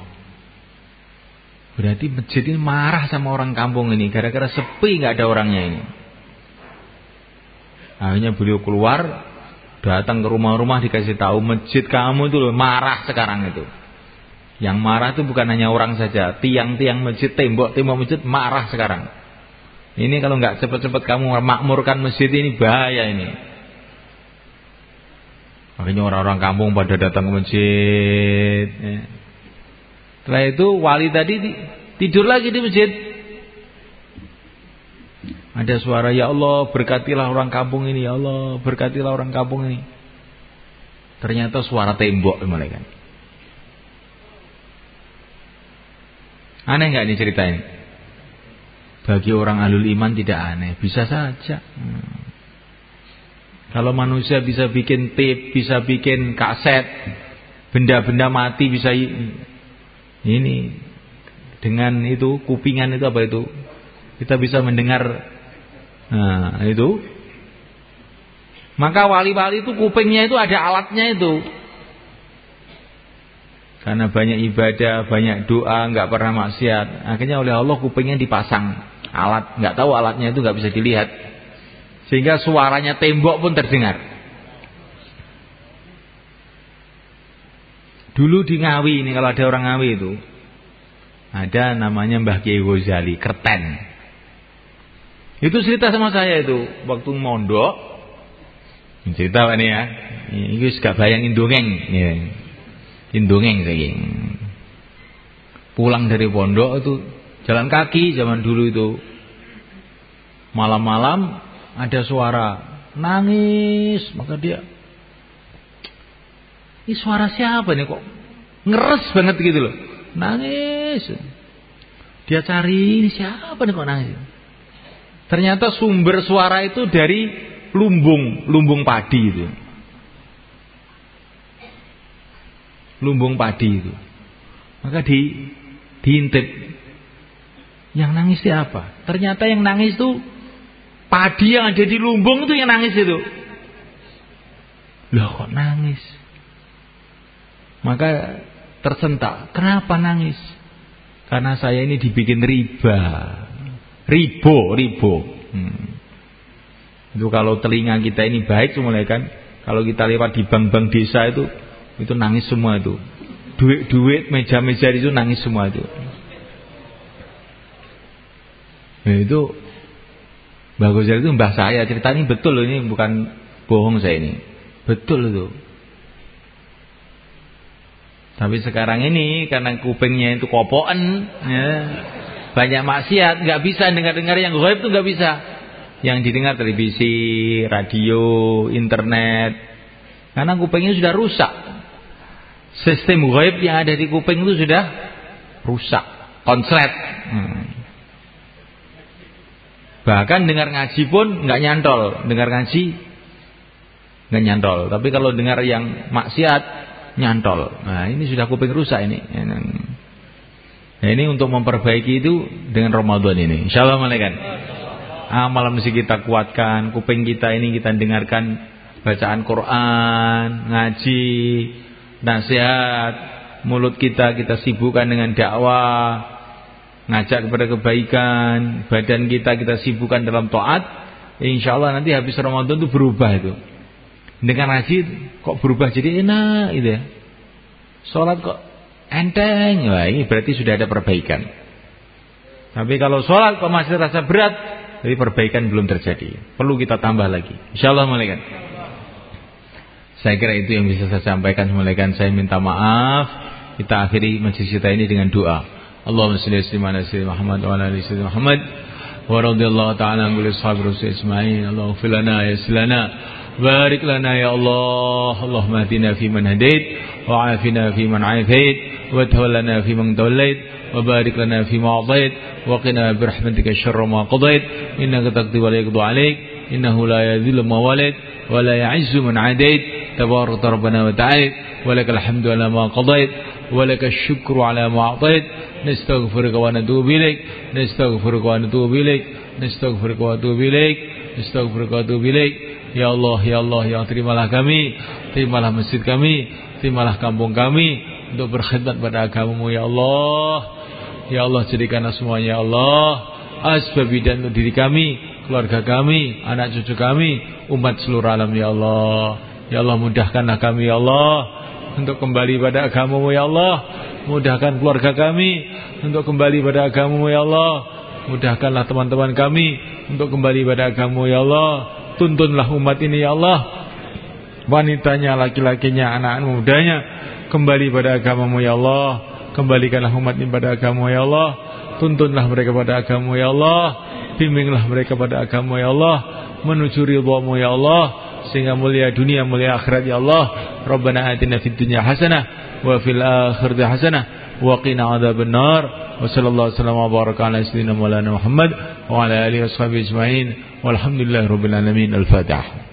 berarti masjid ini marah sama orang kampung ini. Gara-gara sepi nggak ada orangnya ini. Akhirnya beliau keluar Datang ke rumah-rumah dikasih tahu masjid kamu itu loh marah sekarang itu. Yang marah itu bukan hanya orang saja, tiang-tiang masjid, tembok-tembok masjid marah sekarang. Ini kalau nggak cepat-cepat kamu makmurkan masjid ini bahaya ini. Makanya orang-orang kampung pada datang ke masjid. Ya. Setelah itu wali tadi tidur lagi di masjid. Ada suara ya Allah berkatilah orang kampung ini ya Allah berkatilah orang kampung ini. Ternyata suara tembok mulai kan. Aneh nggak ini ceritain? Bagi orang alul iman tidak aneh, bisa saja. Hmm. Kalau manusia bisa bikin tape, bisa bikin kaset, benda-benda mati bisa ini dengan itu kupingan itu apa itu? Kita bisa mendengar Nah, itu. Maka wali-wali itu kupingnya itu ada alatnya itu. Karena banyak ibadah, banyak doa, nggak pernah maksiat. Akhirnya oleh Allah kupingnya dipasang alat, nggak tahu alatnya itu nggak bisa dilihat. Sehingga suaranya tembok pun terdengar. Dulu di Ngawi ini kalau ada orang Ngawi itu ada namanya Mbah Kiai Ghazali, Kerten. Itu cerita sama saya itu waktu mondok. Cerita ini ya. Ini gak bayangin dongeng. Ya. Indongeng saya. Pulang dari pondok itu jalan kaki zaman dulu itu. Malam-malam ada suara nangis, maka dia ini suara siapa nih kok ngeres banget gitu loh. Nangis. Dia cari ini siapa nih kok nangis. Ternyata sumber suara itu dari lumbung, lumbung padi itu. Lumbung padi itu. Maka di diintip. Yang nangis itu apa? Ternyata yang nangis itu padi yang ada di lumbung itu yang nangis itu. Loh kok nangis? Maka tersentak. Kenapa nangis? Karena saya ini dibikin riba. Ribo, ribo. Hmm. Itu kalau telinga kita ini baik mulai kan, kalau kita lewat di bank-bank desa itu, itu nangis semua itu. Duit-duit, meja-meja itu nangis semua itu. Nah, itu bagus itu mbah saya cerita ini betul loh ini bukan bohong saya ini betul itu tapi sekarang ini karena kupingnya itu kopoan ya, banyak maksiat, nggak bisa dengar-dengar yang gaib itu nggak bisa. Yang didengar televisi, radio, internet. Karena kupingnya sudah rusak. Sistem gaib yang ada di kuping itu sudah rusak, konslet. Hmm. Bahkan dengar ngaji pun nggak nyantol, dengar ngaji nggak nyantol. Tapi kalau dengar yang maksiat nyantol. Nah ini sudah kuping rusak ini. Nah ini untuk memperbaiki itu dengan Ramadan ini. Insya Allah malaikat. Amal mesti kita kuatkan. Kuping kita ini kita dengarkan bacaan Quran, ngaji, nasihat. Mulut kita kita sibukkan dengan dakwah. Ngajak kepada kebaikan. Badan kita kita sibukkan dalam taat. Insya Allah nanti habis Ramadan itu berubah itu. Dengan ngaji kok berubah jadi enak gitu ya. Sholat kok enteng. Wah, ini berarti sudah ada perbaikan. Tapi kalau sholat kok masih terasa berat, jadi perbaikan belum terjadi. Perlu kita tambah lagi. Insyaallah malaikat. Saya kira itu yang bisa saya sampaikan malaikat. Saya minta maaf. Kita akhiri majlis kita ini dengan doa. اللهم صل وسلم على سيدنا محمد وعلى آل سيدنا محمد. ورضي الله تعالى عن كل اصحاب الرسل اسماعيل اللهم اغفر لنا يسر لنا. بارك لنا يا الله. اللهم اهدنا فيمن هديت وعافنا فيمن عافيت وتولنا فيمن توليت وبارك لنا فيما أعطيت وقنا برحمتك شر ما قضيت. إنك تقضي ولا يقضى عليك. إنه لا يذل ما ولد ولا يعز من عديت تبارك ربنا وتعالى. ولك الحمد على ما قضيت. ولك الشكر على ما أعطيت نستغفرك ونتوب إليك نستغفرك ونتوب إليك نستغفرك ونتوب إليك نستغفرك ونتوب إليك Ya Allah, Ya Allah, Ya terimalah kami, terimalah masjid kami, terimalah kampung kami untuk berkhidmat pada agamamu Ya Allah. Ya Allah jadikanlah semuanya ya Allah asbab dan untuk diri kami, keluarga kami, anak cucu kami, umat seluruh alam ya Allah. Ya Allah mudahkanlah kami ya Allah untuk kembali pada agamamu ya Allah. Mudahkan keluarga kami untuk kembali pada agamamu ya Allah. Mudahkanlah teman-teman kami untuk kembali pada agamamu ya Allah. Tuntunlah umat ini ya Allah. Wanitanya, laki-lakinya, anak-anak mudanya kembali pada agamamu ya Allah Kembalikanlah umat ini pada agama ya Allah Tuntunlah mereka pada agama ya Allah Bimbinglah mereka pada agama ya Allah Menuju ridhamu ya Allah Sehingga mulia dunia mulia akhirat ya Allah. Rabbana atina fid dunya hasanah Wa fil akhirati hasanah Wa qina adhaban nar Wa sallallahu sallam wa baraka ala sayyidina Muhammad Wa ala alihi wa sahbihi ajma'in. Walhamdulillah rabbil alamin. Al-Fatihah